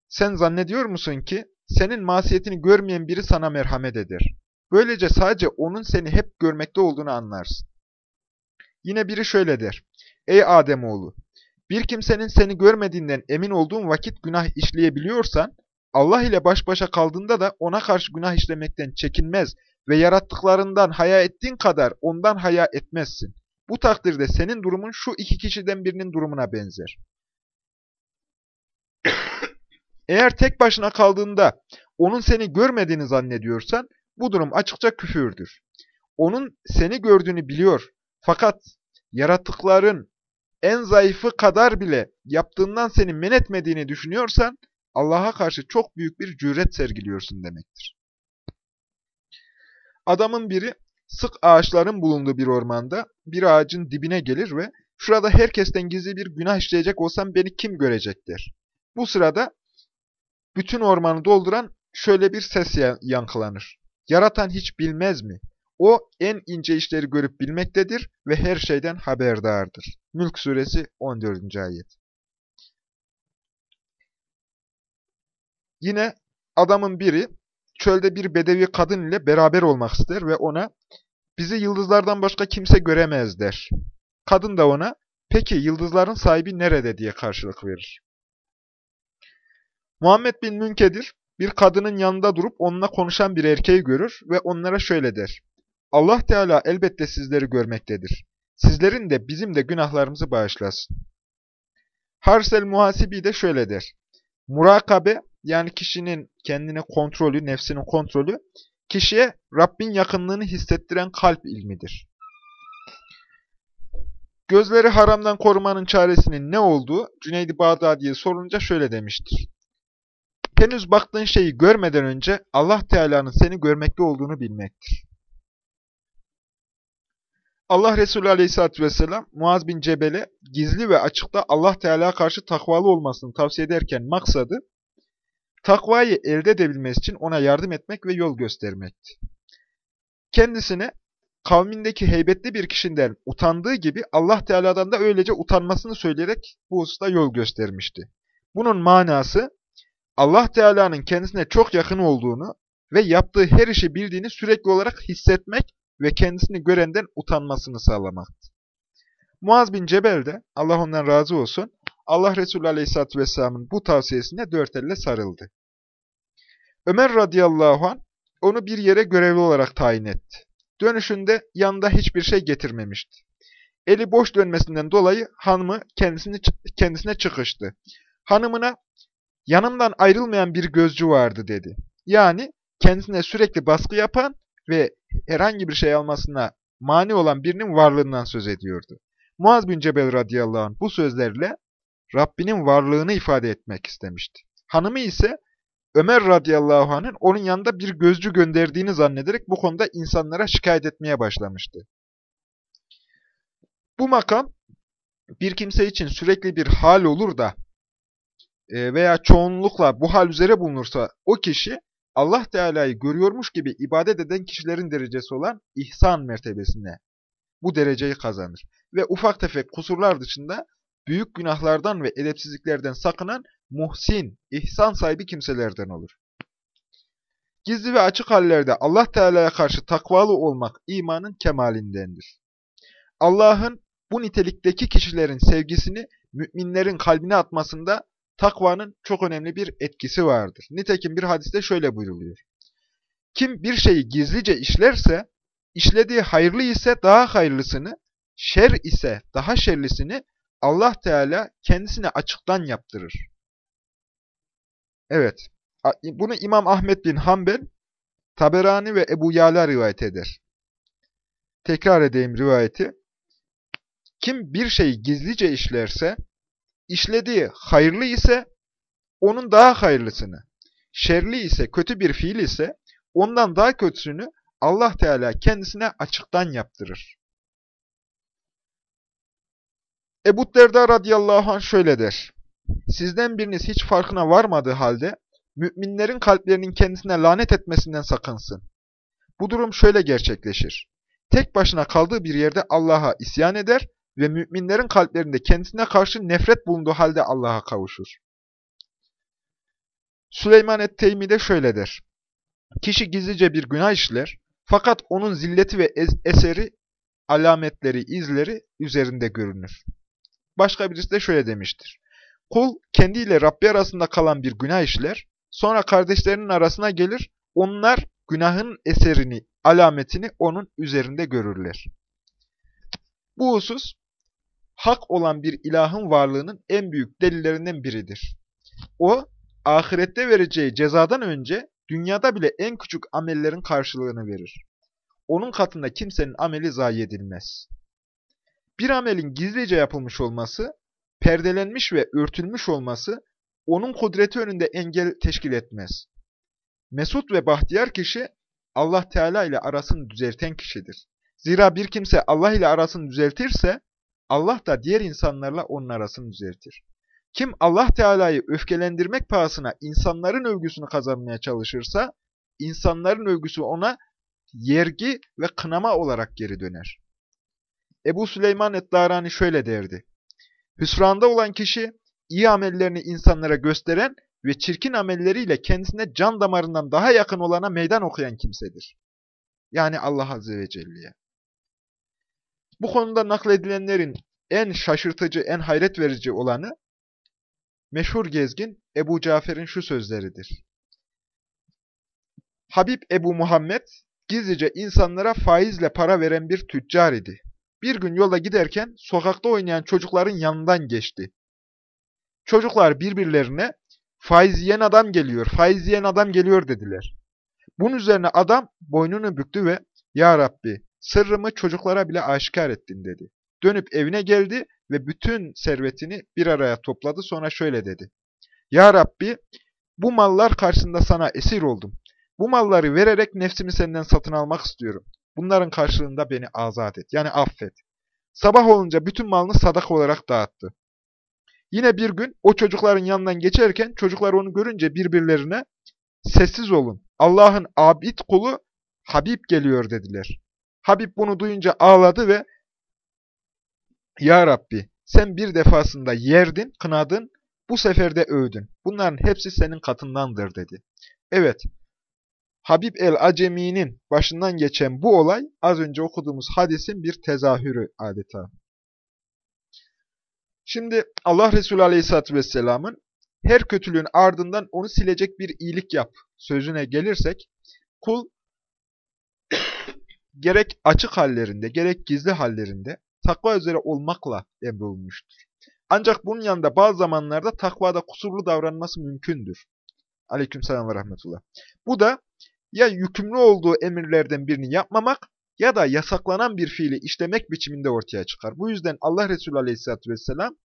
Speaker 1: Sen zannediyor musun ki senin masiyetini görmeyen biri sana merhamet eder. Böylece sadece onun seni hep görmekte olduğunu anlarsın. Yine biri şöyle der. Ey Ademoğlu! Bir kimsenin seni görmediğinden emin olduğun vakit günah işleyebiliyorsan, Allah ile baş başa kaldığında da ona karşı günah işlemekten çekinmez ve yarattıklarından haya ettiğin kadar ondan haya etmezsin. Bu takdirde senin durumun şu iki kişiden birinin durumuna benzer. Eğer tek başına kaldığında onun seni görmediğini zannediyorsan, bu durum açıkça küfürdür. Onun seni gördüğünü biliyor. Fakat yaratıkların en zayıfı kadar bile yaptığından seni men etmediğini düşünüyorsan, Allah'a karşı çok büyük bir cüret sergiliyorsun demektir. Adamın biri sık ağaçların bulunduğu bir ormanda bir ağacın dibine gelir ve şurada herkesten gizli bir günah işleyecek olsam beni kim görecektir? Bu sırada bütün ormanı dolduran şöyle bir ses yankılanır. Yaratan hiç bilmez mi? O en ince işleri görüp bilmektedir ve her şeyden haberdardır. Mülk suresi 14. ayet. Yine adamın biri çölde bir bedevi kadın ile beraber olmak ister ve ona bizi yıldızlardan başka kimse göremez der. Kadın da ona peki yıldızların sahibi nerede diye karşılık verir. Muhammed bin Münkedir bir kadının yanında durup onunla konuşan bir erkeği görür ve onlara şöyle der. Allah Teala elbette sizleri görmektedir. Sizlerin de bizim de günahlarımızı bağışlasın. Harsel Muhasibi de şöyle der. Murakabe yani kişinin kendine kontrolü, nefsinin kontrolü, kişiye Rabbin yakınlığını hissettiren kalp ilmidir. Gözleri haramdan korumanın çaresinin ne olduğu Cüneydi Bağdadi'ye sorunca şöyle demiştir. Henüz baktığın şeyi görmeden önce Allah Teala'nın seni görmekte olduğunu bilmektir. Allah Resulü Aleyhisselatü Vesselam Muaz bin Cebel'e gizli ve açıkta Allah Teala karşı takvalı olmasını tavsiye ederken maksadı, takvayı elde edebilmesi için ona yardım etmek ve yol göstermekti. Kendisine kavmindeki heybetli bir kişiden utandığı gibi Allah Teala'dan da öylece utanmasını söyleyerek bu hususta yol göstermişti. Bunun manası Allah Teala'nın kendisine çok yakın olduğunu ve yaptığı her işi bildiğini sürekli olarak hissetmek ve kendisini görenden utanmasını sağlamaktı. Muaz bin Cebel de, Allah ondan razı olsun, Allah Resulü Aleyhisselatü Vesselam'ın bu tavsiyesine dört elle sarıldı. Ömer radıyallahu an onu bir yere görevli olarak tayin etti. Dönüşünde yanında hiçbir şey getirmemişti. Eli boş dönmesinden dolayı hanımı kendisini, kendisine çıkıştı. Hanımına yanımdan ayrılmayan bir gözcü vardı dedi. Yani kendisine sürekli baskı yapan ve herhangi bir şey almasına mani olan birinin varlığından söz ediyordu. Muaz bin Cebel radıyallahu anh bu sözlerle Rabbinin varlığını ifade etmek istemişti. Hanımı ise Ömer radıyallahu anh'ın onun yanında bir gözcü gönderdiğini zannederek bu konuda insanlara şikayet etmeye başlamıştı. Bu makam bir kimse için sürekli bir hal olur da e, veya çoğunlukla bu hal üzere bulunursa o kişi Allah Teala'yı görüyormuş gibi ibadet eden kişilerin derecesi olan ihsan mertebesine bu dereceyi kazanır. Ve ufak tefek kusurlar dışında büyük günahlardan ve edepsizliklerden sakınan muhsin, ihsan sahibi kimselerden olur. Gizli ve açık hallerde Allah Teala'ya karşı takvalı olmak imanın kemalindendir. Allah'ın bu nitelikteki kişilerin sevgisini müminlerin kalbine atmasında takvanın çok önemli bir etkisi vardır. Nitekim bir hadiste şöyle buyruluyor. Kim bir şeyi gizlice işlerse, işlediği hayırlı ise daha hayırlısını, şer ise daha şerlisini Allah Teala kendisine açıktan yaptırır. Evet, bunu İmam Ahmet bin Hanbel, Taberani ve Ebu Yala rivayet eder. Tekrar edeyim rivayeti. Kim bir şeyi gizlice işlerse, işlediği hayırlı ise onun daha hayırlısını, şerli ise, kötü bir fiil ise ondan daha kötüsünü Allah Teala kendisine açıktan yaptırır. Ebu Derda radıyallahu anh şöyle der. Sizden biriniz hiç farkına varmadığı halde müminlerin kalplerinin kendisine lanet etmesinden sakınsın. Bu durum şöyle gerçekleşir. Tek başına kaldığı bir yerde Allah'a isyan eder ve müminlerin kalplerinde kendisine karşı nefret bulunduğu halde Allah'a kavuşur. Süleyman et-Teymi de şöyle der. Kişi gizlice bir günah işler fakat onun zilleti ve eseri, alametleri, izleri üzerinde görünür. Başka birisi de şöyle demiştir. Kul kendiyle Rabbi arasında kalan bir günah işler, sonra kardeşlerinin arasına gelir, onlar günahın eserini, alametini onun üzerinde görürler. Bu husus hak olan bir ilahın varlığının en büyük delillerinden biridir. O, ahirette vereceği cezadan önce dünyada bile en küçük amellerin karşılığını verir. Onun katında kimsenin ameli zayi edilmez. Bir amelin gizlice yapılmış olması, perdelenmiş ve örtülmüş olması, onun kudreti önünde engel teşkil etmez. Mesut ve bahtiyar kişi, Allah Teala ile arasını düzelten kişidir. Zira bir kimse Allah ile arasını düzeltirse, Allah da diğer insanlarla onun arasını düzeltir. Kim Allah Teala'yı öfkelendirmek pahasına insanların övgüsünü kazanmaya çalışırsa, insanların övgüsü ona yergi ve kınama olarak geri döner. Ebu Süleyman et-Darani şöyle derdi. Hüsranda olan kişi, iyi amellerini insanlara gösteren ve çirkin amelleriyle kendisine can damarından daha yakın olana meydan okuyan kimsedir. Yani Allah Azze ve Celle'ye. Bu konuda nakledilenlerin en şaşırtıcı, en hayret verici olanı, meşhur gezgin Ebu Cafer'in şu sözleridir. Habib Ebu Muhammed, gizlice insanlara faizle para veren bir tüccar idi. Bir gün yolda giderken sokakta oynayan çocukların yanından geçti. Çocuklar birbirlerine faiz yiyen adam geliyor, faiz yiyen adam geliyor dediler. Bunun üzerine adam boynunu büktü ve Ya Rabbi sırrımı çocuklara bile aşikar ettin dedi. Dönüp evine geldi ve bütün servetini bir araya topladı sonra şöyle dedi. Ya Rabbi bu mallar karşısında sana esir oldum. Bu malları vererek nefsimi senden satın almak istiyorum. Bunların karşılığında beni azat et. Yani affet. Sabah olunca bütün malını sadaka olarak dağıttı. Yine bir gün o çocukların yanından geçerken çocuklar onu görünce birbirlerine sessiz olun. Allah'ın abid kulu Habib geliyor dediler. Habib bunu duyunca ağladı ve Ya Rabbi sen bir defasında yerdin, kınadın, bu sefer de övdün. Bunların hepsi senin katındandır dedi. Evet, Habib el-Acemi'nin başından geçen bu olay az önce okuduğumuz hadisin bir tezahürü adeta. Şimdi Allah Resulü Aleyhisselatü Vesselam'ın her kötülüğün ardından onu silecek bir iyilik yap sözüne gelirsek, kul gerek açık hallerinde, gerek gizli hallerinde takva üzere olmakla emrolunmuştur. Ancak bunun yanında bazı zamanlarda takvada kusurlu davranması mümkündür. Aleykümselam ve rahmetullah. Bu da ya yükümlü olduğu emirlerden birini yapmamak ya da yasaklanan bir fiili işlemek biçiminde ortaya çıkar. Bu yüzden Allah Resulü Aleyhisselatü Vesselam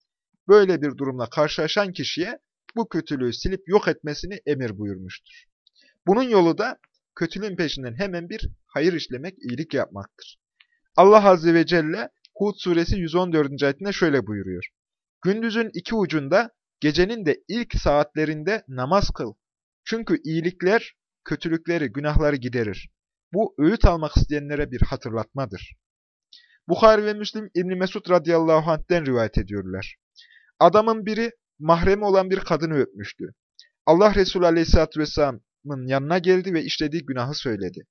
Speaker 1: böyle bir durumla karşılaşan kişiye bu kötülüğü silip yok etmesini emir buyurmuştur. Bunun yolu da kötülüğün peşinden hemen bir hayır işlemek, iyilik yapmaktır. Allah Azze ve Celle Hud suresi 114. ayetinde şöyle buyuruyor. Gündüzün iki ucunda, gecenin de ilk saatlerinde namaz kıl. Çünkü iyilikler kötülükleri, günahları giderir. Bu öğüt almak isteyenlere bir hatırlatmadır. Bukhari ve Müslim İbn Mesud radıyallahu anh'ten rivayet ediyorlar. Adamın biri mahremi olan bir kadını öpmüştü. Allah Resulü aleyhissalatü vesselamın yanına geldi ve işlediği günahı söyledi.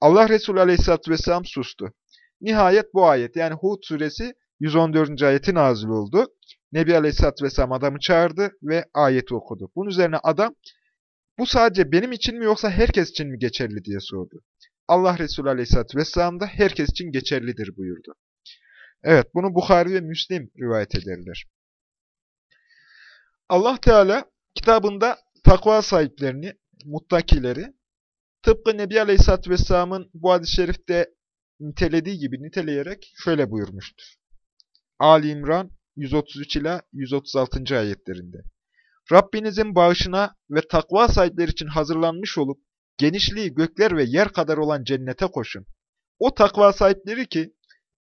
Speaker 1: Allah Resulü aleyhissalatü vesselam sustu. Nihayet bu ayet yani Hud suresi 114. ayeti nazil oldu. Nebi Aleyhisselatü Vesselam adamı çağırdı ve ayeti okudu. Bunun üzerine adam bu sadece benim için mi yoksa herkes için mi geçerli diye sordu. Allah Resulü Aleyhisselatü Vesselam da herkes için geçerlidir buyurdu. Evet bunu Bukhari ve Müslim rivayet ederler. Allah Teala kitabında takva sahiplerini, muttakileri tıpkı Nebi Aleyhisselatü Vesselam'ın bu hadis-i şerifte nitelediği gibi niteleyerek şöyle buyurmuştur. Ali İmran 133 ila 136. ayetlerinde. Rabbinizin bağışına ve takva sahipleri için hazırlanmış olup genişliği gökler ve yer kadar olan cennete koşun. O takva sahipleri ki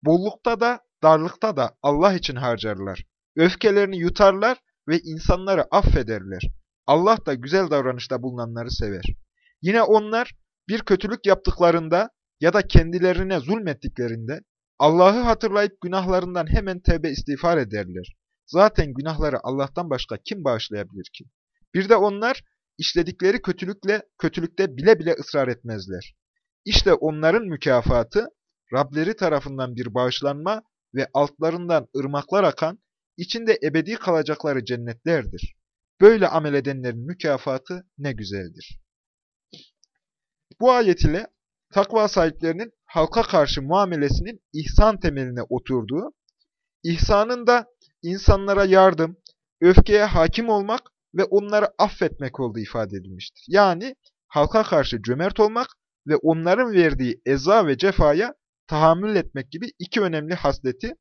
Speaker 1: bollukta da darlıkta da Allah için harcarlar. Öfkelerini yutarlar ve insanları affederler. Allah da güzel davranışta bulunanları sever. Yine onlar bir kötülük yaptıklarında ya da kendilerine zulmettiklerinde Allah'ı hatırlayıp günahlarından hemen tevbe istiğfar ederler. Zaten günahları Allah'tan başka kim bağışlayabilir ki? Bir de onlar işledikleri kötülükle kötülükte bile bile ısrar etmezler. İşte onların mükafatı Rableri tarafından bir bağışlanma ve altlarından ırmaklar akan, içinde ebedi kalacakları cennetlerdir. Böyle amel edenlerin mükafatı ne güzeldir. Bu ayet ile takva sahiplerinin halka karşı muamelesinin ihsan temeline oturduğu, ihsanın da insanlara yardım, öfkeye hakim olmak ve onları affetmek olduğu ifade edilmiştir. Yani halka karşı cömert olmak ve onların verdiği eza ve cefaya tahammül etmek gibi iki önemli hasleti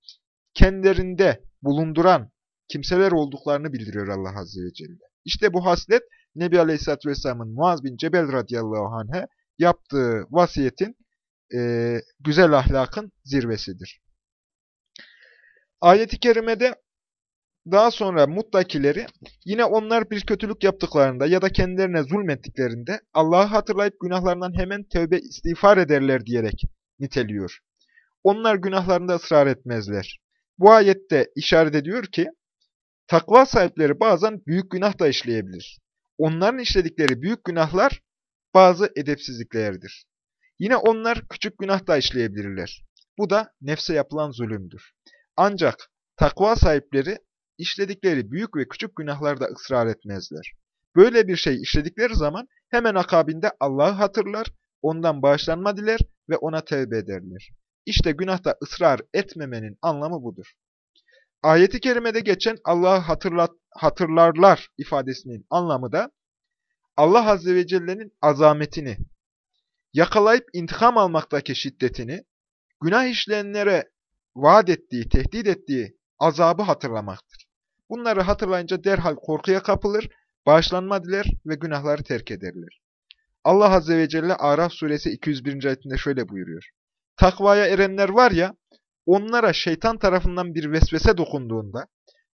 Speaker 1: kendilerinde bulunduran kimseler olduklarını bildiriyor Allah Azze ve Celle. İşte bu haslet Nebi Aleyhisselatü Vesselam'ın Muaz bin Cebel radıyallahu anh'e yaptığı vasiyetin e, güzel ahlakın zirvesidir. Ayet-i kerimede daha sonra muttakileri yine onlar bir kötülük yaptıklarında ya da kendilerine zulmettiklerinde Allah'ı hatırlayıp günahlarından hemen tövbe istiğfar ederler diyerek niteliyor. Onlar günahlarında ısrar etmezler. Bu ayette işaret ediyor ki takva sahipleri bazen büyük günah da işleyebilir. Onların işledikleri büyük günahlar bazı edepsizliklerdir. Yine onlar küçük günah da işleyebilirler. Bu da nefse yapılan zulümdür. Ancak takva sahipleri işledikleri büyük ve küçük günahlarda ısrar etmezler. Böyle bir şey işledikleri zaman hemen akabinde Allah'ı hatırlar, ondan bağışlanma diler ve ona tevbe ederler. İşte günahta ısrar etmemenin anlamı budur. Ayeti kerimede geçen Allah'ı hatırlarlar ifadesinin anlamı da Allah Azze ve Celle'nin azametini, yakalayıp intikam almaktaki şiddetini, günah işleyenlere vaat ettiği, tehdit ettiği azabı hatırlamaktır. Bunları hatırlayınca derhal korkuya kapılır, bağışlanma diler ve günahları terk ederler. Allah Azze ve Celle Araf suresi 201. ayetinde şöyle buyuruyor. Takvaya erenler var ya, onlara şeytan tarafından bir vesvese dokunduğunda,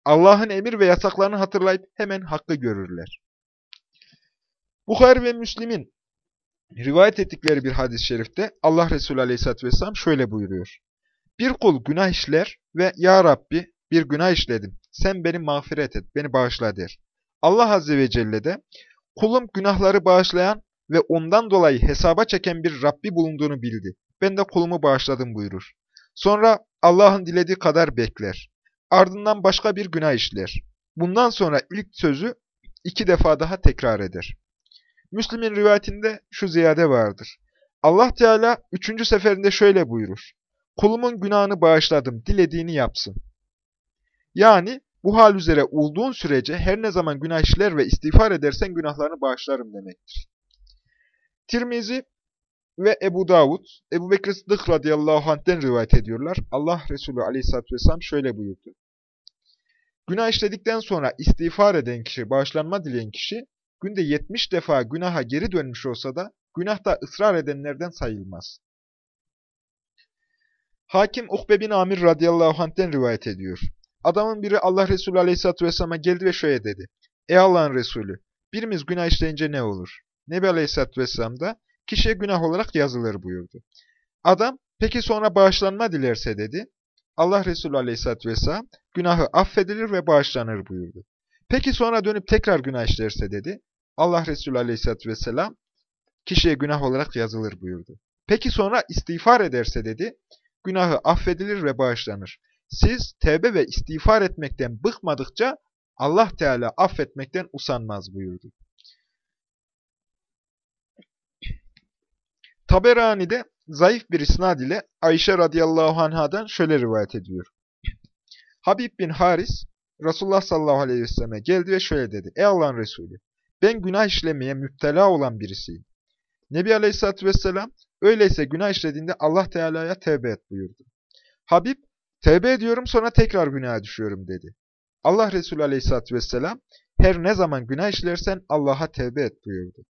Speaker 1: Allah'ın emir ve yasaklarını hatırlayıp hemen hakkı görürler. Bukhari ve Müslim'in rivayet ettikleri bir hadis-i şerifte Allah Resulü Aleyhisselatü Vesselam şöyle buyuruyor. Bir kul günah işler ve Ya Rabbi bir günah işledim, sen beni mağfiret et, beni bağışla der. Allah Azze ve Celle de kulum günahları bağışlayan ve ondan dolayı hesaba çeken bir Rabbi bulunduğunu bildi. Ben de kulumu bağışladım buyurur. Sonra Allah'ın dilediği kadar bekler. Ardından başka bir günah işler. Bundan sonra ilk sözü iki defa daha tekrar eder. Müslim'in rivayetinde şu ziyade vardır. Allah Teala üçüncü seferinde şöyle buyurur. Kulumun günahını bağışladım, dilediğini yapsın. Yani bu hal üzere olduğun sürece her ne zaman günah işler ve istiğfar edersen günahlarını bağışlarım demektir. Tirmizi ve Ebu Davud, Ebu Bekir Sıddık radıyallahu anh'den rivayet ediyorlar. Allah Resulü aleyhissalatü vesselam şöyle buyurdu. Günah işledikten sonra istiğfar eden kişi, bağışlanma dileyen kişi, günde 70 defa günaha geri dönmüş olsa da günahta ısrar edenlerden sayılmaz. Hakim Ukbe bin Amir radıyallahu anh'ten rivayet ediyor. Adamın biri Allah Resulü aleyhissalatü vesselam'a geldi ve şöyle dedi. Ey Allah'ın Resulü, birimiz günah işleyince ne olur? Nebi Aleyhisselatü Vesselam da kişiye günah olarak yazılır buyurdu. Adam peki sonra bağışlanma dilerse dedi. Allah Resulü Aleyhisselatü Vesselam günahı affedilir ve bağışlanır buyurdu. Peki sonra dönüp tekrar günah işlerse dedi. Allah Resulü Aleyhisselatü Vesselam kişiye günah olarak yazılır buyurdu. Peki sonra istiğfar ederse dedi. Günahı affedilir ve bağışlanır. Siz tevbe ve istiğfar etmekten bıkmadıkça Allah Teala affetmekten usanmaz buyurdu. Taberani'de zayıf bir isnad ile Ayşe radıyallahu anhadan şöyle rivayet ediyor. Habib bin Haris, Resulullah sallallahu aleyhi ve selleme geldi ve şöyle dedi. Ey Allah'ın Resulü, ben günah işlemeye müptela olan birisiyim. Nebi aleyhissalatü vesselam, öyleyse günah işlediğinde Allah Teala'ya tevbe et buyurdu. Habib, tevbe ediyorum sonra tekrar günaha düşüyorum dedi. Allah Resulü aleyhissalatü vesselam, her ne zaman günah işlersen Allah'a tevbe et buyurdu.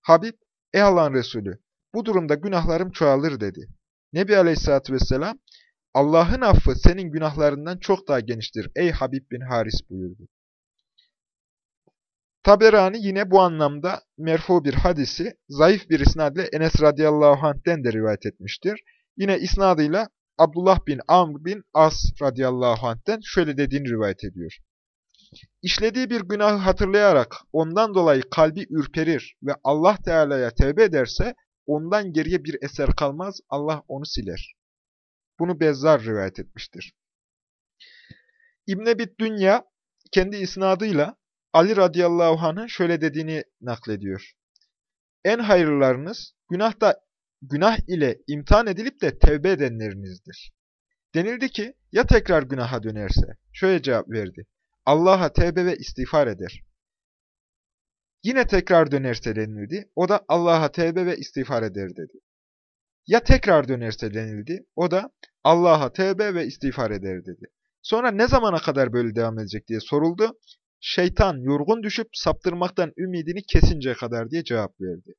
Speaker 1: Habib, ey Allah'ın Resulü, bu durumda günahlarım çoğalır dedi. Nebi Aleyhisselatü Vesselam, Allah'ın affı senin günahlarından çok daha geniştir ey Habib bin Haris buyurdu. Taberani yine bu anlamda merfu bir hadisi zayıf bir isnadle Enes radıyallahu anh'den de rivayet etmiştir. Yine isnadıyla Abdullah bin Amr bin As radıyallahu anh'den şöyle dediğini rivayet ediyor. İşlediği bir günahı hatırlayarak ondan dolayı kalbi ürperir ve Allah Teala'ya tevbe ederse ondan geriye bir eser kalmaz, Allah onu siler. Bunu Bezzar rivayet etmiştir. İbn-i Dünya kendi isnadıyla Ali radıyallahu anh'ın şöyle dediğini naklediyor. En hayırlarınız günahta günah ile imtihan edilip de tevbe edenlerinizdir. Denildi ki ya tekrar günaha dönerse? Şöyle cevap verdi. Allah'a tevbe ve istiğfar eder. Yine tekrar dönerse denildi. O da Allah'a tevbe ve istiğfar eder dedi. Ya tekrar dönerse denildi. O da Allah'a tevbe ve istiğfar eder dedi. Sonra ne zamana kadar böyle devam edecek diye soruldu. Şeytan yorgun düşüp saptırmaktan ümidini kesince kadar diye cevap verdi.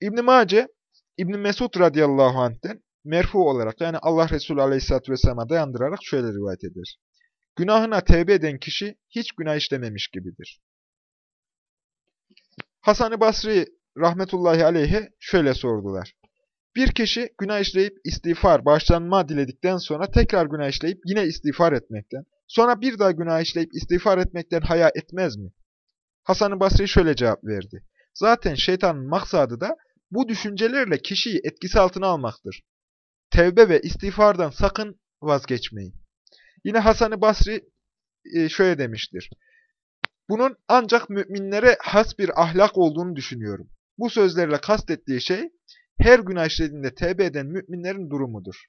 Speaker 1: İbn-i Mace, İbn Mesud radıyallahu anh'ten merfu olarak yani Allah Resulü aleyhisselatü vesselam'a dayandırarak şöyle rivayet eder. Günahına tevbe eden kişi hiç günah işlememiş gibidir. Hasan-ı Basri rahmetullahi aleyhe şöyle sordular. Bir kişi günah işleyip istiğfar, bağışlanma diledikten sonra tekrar günah işleyip yine istiğfar etmekten, sonra bir daha günah işleyip istiğfar etmekten haya etmez mi? Hasan-ı Basri şöyle cevap verdi. Zaten şeytanın maksadı da bu düşüncelerle kişiyi etkisi altına almaktır. Tevbe ve istiğfardan sakın vazgeçmeyin. Yine Hasan-ı Basri e, şöyle demiştir. Bunun ancak müminlere has bir ahlak olduğunu düşünüyorum. Bu sözlerle kastettiği şey, her günah işlediğinde tevbe eden müminlerin durumudur.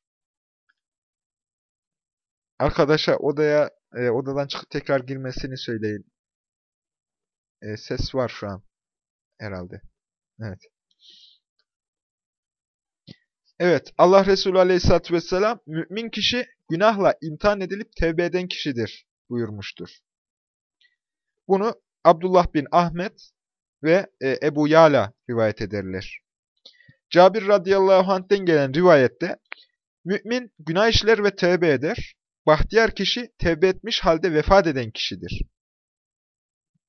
Speaker 1: Arkadaşa odaya e, odadan çıkıp tekrar girmesini söyleyin. E, ses var şu an herhalde. Evet. Evet, Allah Resulü Aleyhisselatü Vesselam, mümin kişi günahla imtihan edilip tevbe eden kişidir buyurmuştur. Bunu Abdullah bin Ahmet ve e, Ebu Yala rivayet ederler. Cabir radıyallahu anh'ten gelen rivayette, mümin günah işler ve tevbe eder, bahtiyar kişi tevbe etmiş halde vefat eden kişidir.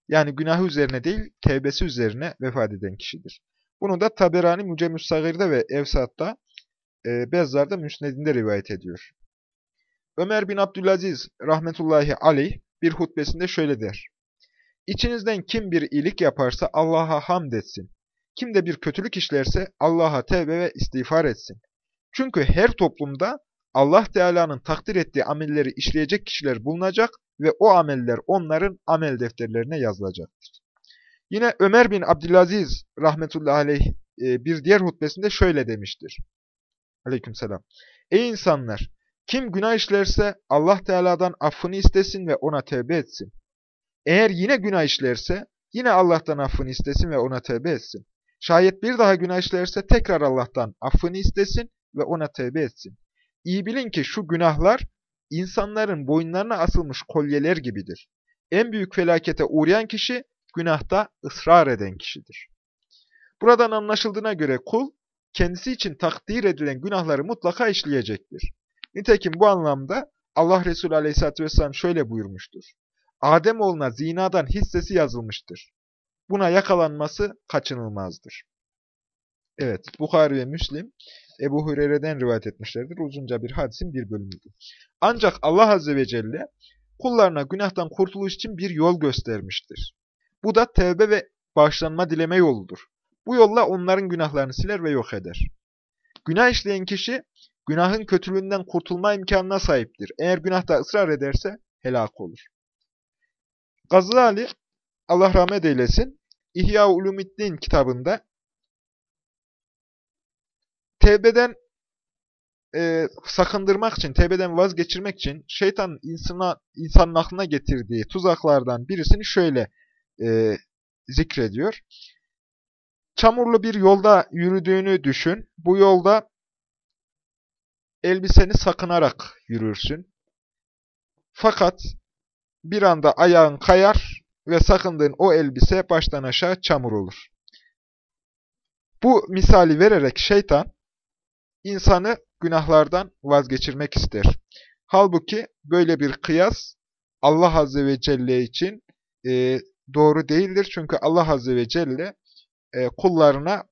Speaker 1: Yani günahı üzerine değil, tevbesi üzerine vefat eden kişidir. Bunu da Taberani Mücemmüs Sagir'de ve Evsat'ta, e, Bezzar'da Müsned'inde rivayet ediyor. Ömer bin Abdülaziz rahmetullahi aleyh bir hutbesinde şöyle der. İçinizden kim bir iyilik yaparsa Allah'a hamd etsin. Kim de bir kötülük işlerse Allah'a tevbe ve istiğfar etsin. Çünkü her toplumda Allah Teala'nın takdir ettiği amelleri işleyecek kişiler bulunacak ve o ameller onların amel defterlerine yazılacaktır. Yine Ömer bin Abdülaziz rahmetullahi aleyh e, bir diğer hutbesinde şöyle demiştir. Aleykümselam. Ey insanlar! Kim günah işlerse Allah Teala'dan affını istesin ve ona tevbe etsin. Eğer yine günah işlerse yine Allah'tan affını istesin ve ona tevbe etsin. Şayet bir daha günah işlerse tekrar Allah'tan affını istesin ve ona tevbe etsin. İyi bilin ki şu günahlar insanların boyunlarına asılmış kolyeler gibidir. En büyük felakete uğrayan kişi günahta ısrar eden kişidir. Buradan anlaşıldığına göre kul kendisi için takdir edilen günahları mutlaka işleyecektir. Nitekim bu anlamda Allah Resulü Aleyhisselatü Vesselam şöyle buyurmuştur. Adem oğluna zinadan hissesi yazılmıştır. buna yakalanması kaçınılmazdır. Evet, Bukhari ve Müslim Ebu Hureyre'den rivayet etmişlerdir. Uzunca bir hadisin bir bölümüdür. Ancak Allah Azze ve Celle kullarına günahtan kurtuluş için bir yol göstermiştir. Bu da tevbe ve bağışlanma dileme yoludur. Bu yolla onların günahlarını siler ve yok eder. Günah işleyen kişi günahın kötülüğünden kurtulma imkanına sahiptir. Eğer günahta ısrar ederse helak olur. Gazali, Allah rahmet eylesin, İhya Ulumiddin kitabında tevbeden e, sakındırmak için, tevbeden vazgeçirmek için şeytan insana, insanın aklına getirdiği tuzaklardan birisini şöyle e, zikrediyor. Çamurlu bir yolda yürüdüğünü düşün. Bu yolda elbiseni sakınarak yürürsün. Fakat bir anda ayağın kayar ve sakındığın o elbise baştan aşağı çamur olur. Bu misali vererek şeytan insanı günahlardan vazgeçirmek ister. Halbuki böyle bir kıyas Allah Azze ve Celle için e, doğru değildir. Çünkü Allah Azze ve Celle e, kullarına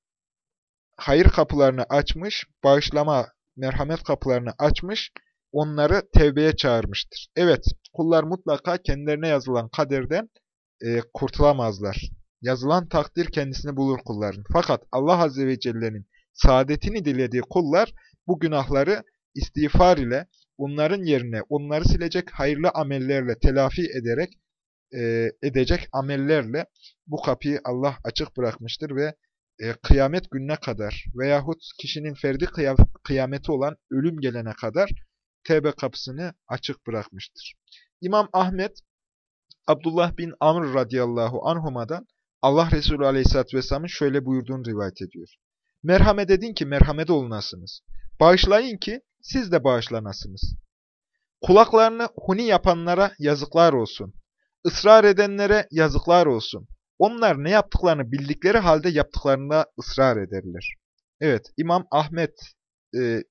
Speaker 1: hayır kapılarını açmış, bağışlama, merhamet kapılarını açmış, onları tevbeye çağırmıştır. Evet, kullar mutlaka kendilerine yazılan kaderden e, kurtulamazlar. Yazılan takdir kendisini bulur kulların. Fakat Allah Azze ve Celle'nin saadetini dilediği kullar bu günahları istiğfar ile onların yerine onları silecek hayırlı amellerle telafi ederek e, edecek amellerle bu kapıyı Allah açık bırakmıştır ve e, kıyamet gününe kadar veyahut kişinin ferdi kıyameti olan ölüm gelene kadar tevbe kapısını açık bırakmıştır. İmam Ahmet, Abdullah bin Amr radıyallahu anhuma'dan Allah Resulü aleyhisselatü vesselamın şöyle buyurduğunu rivayet ediyor. Merhamet edin ki merhamet olunasınız. Bağışlayın ki siz de bağışlanasınız. Kulaklarını huni yapanlara yazıklar olsun. Israr edenlere yazıklar olsun. Onlar ne yaptıklarını bildikleri halde yaptıklarında ısrar ederler. Evet, İmam Ahmet e,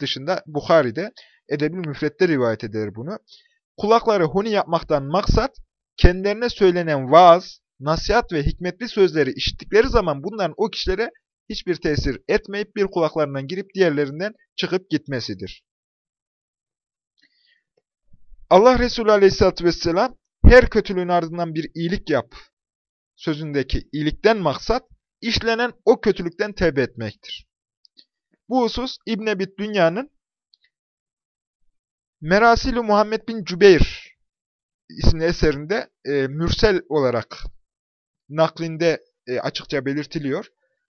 Speaker 1: dışında Bukhari'de Edeb-ül Müfret'te rivayet eder bunu. Kulakları huni yapmaktan maksat, kendilerine söylenen vaaz, nasihat ve hikmetli sözleri işittikleri zaman bunların o kişilere hiçbir tesir etmeyip bir kulaklarından girip diğerlerinden çıkıp gitmesidir. Allah Resulü Aleyhisselatü Vesselam her kötülüğün ardından bir iyilik yap sözündeki iyilikten maksat işlenen o kötülükten tevbe etmektir. Bu husus İbn Ebit Dünya'nın Merasil-i Muhammed bin Cübeyr isimli eserinde e, mürsel olarak naklinde e, açıkça belirtiliyor.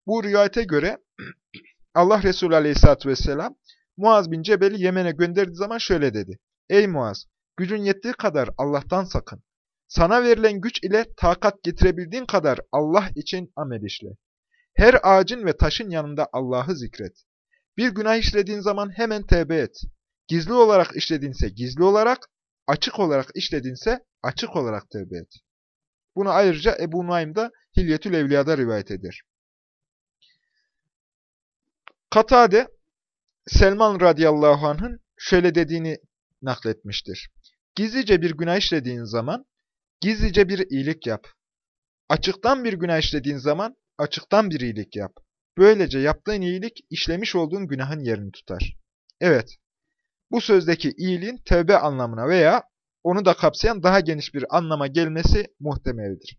Speaker 1: Bu rivayete göre Allah Resulü Aleyhisselatü Vesselam Muaz bin Cebel'i Yemen'e gönderdiği zaman şöyle dedi. Ey Muaz! Gücün yettiği kadar Allah'tan sakın. Sana verilen güç ile takat getirebildiğin kadar Allah için amel işle. Her ağacın ve taşın yanında Allah'ı zikret. Bir günah işlediğin zaman hemen tevbe et. Gizli olarak işledinse gizli olarak, açık olarak işledinse açık olarak tevbe et. Bunu ayrıca Ebu Nuaym da Hilyetül Evliya'da rivayet eder. Katade, Selman radıyallahu anh'ın şöyle dediğini nakletmiştir. Gizlice bir günah işlediğin zaman gizlice bir iyilik yap. Açıktan bir günah işlediğin zaman açıktan bir iyilik yap. Böylece yaptığın iyilik işlemiş olduğun günahın yerini tutar. Evet, bu sözdeki iyiliğin tevbe anlamına veya onu da kapsayan daha geniş bir anlama gelmesi muhtemeldir.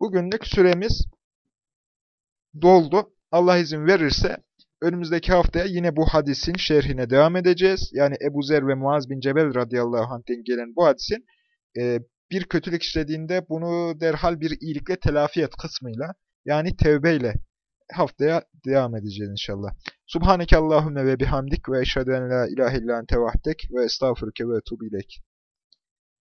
Speaker 1: Bugünlük süremiz doldu. Allah izin verirse önümüzdeki haftaya yine bu hadisin şerhine devam edeceğiz. Yani Ebu Zer ve Muaz bin Cebel radıyallahu anh'ten gelen bu hadisin e, bir kötülük işlediğinde bunu derhal bir iyilikle telafi et kısmıyla yani tevbeyle haftaya devam edeceğiz inşallah. Subhaneke Allahümme ve bihamdik ve eşhedü en la ilahe illa ente vahdek ve estağfurke ve etubu ileyk.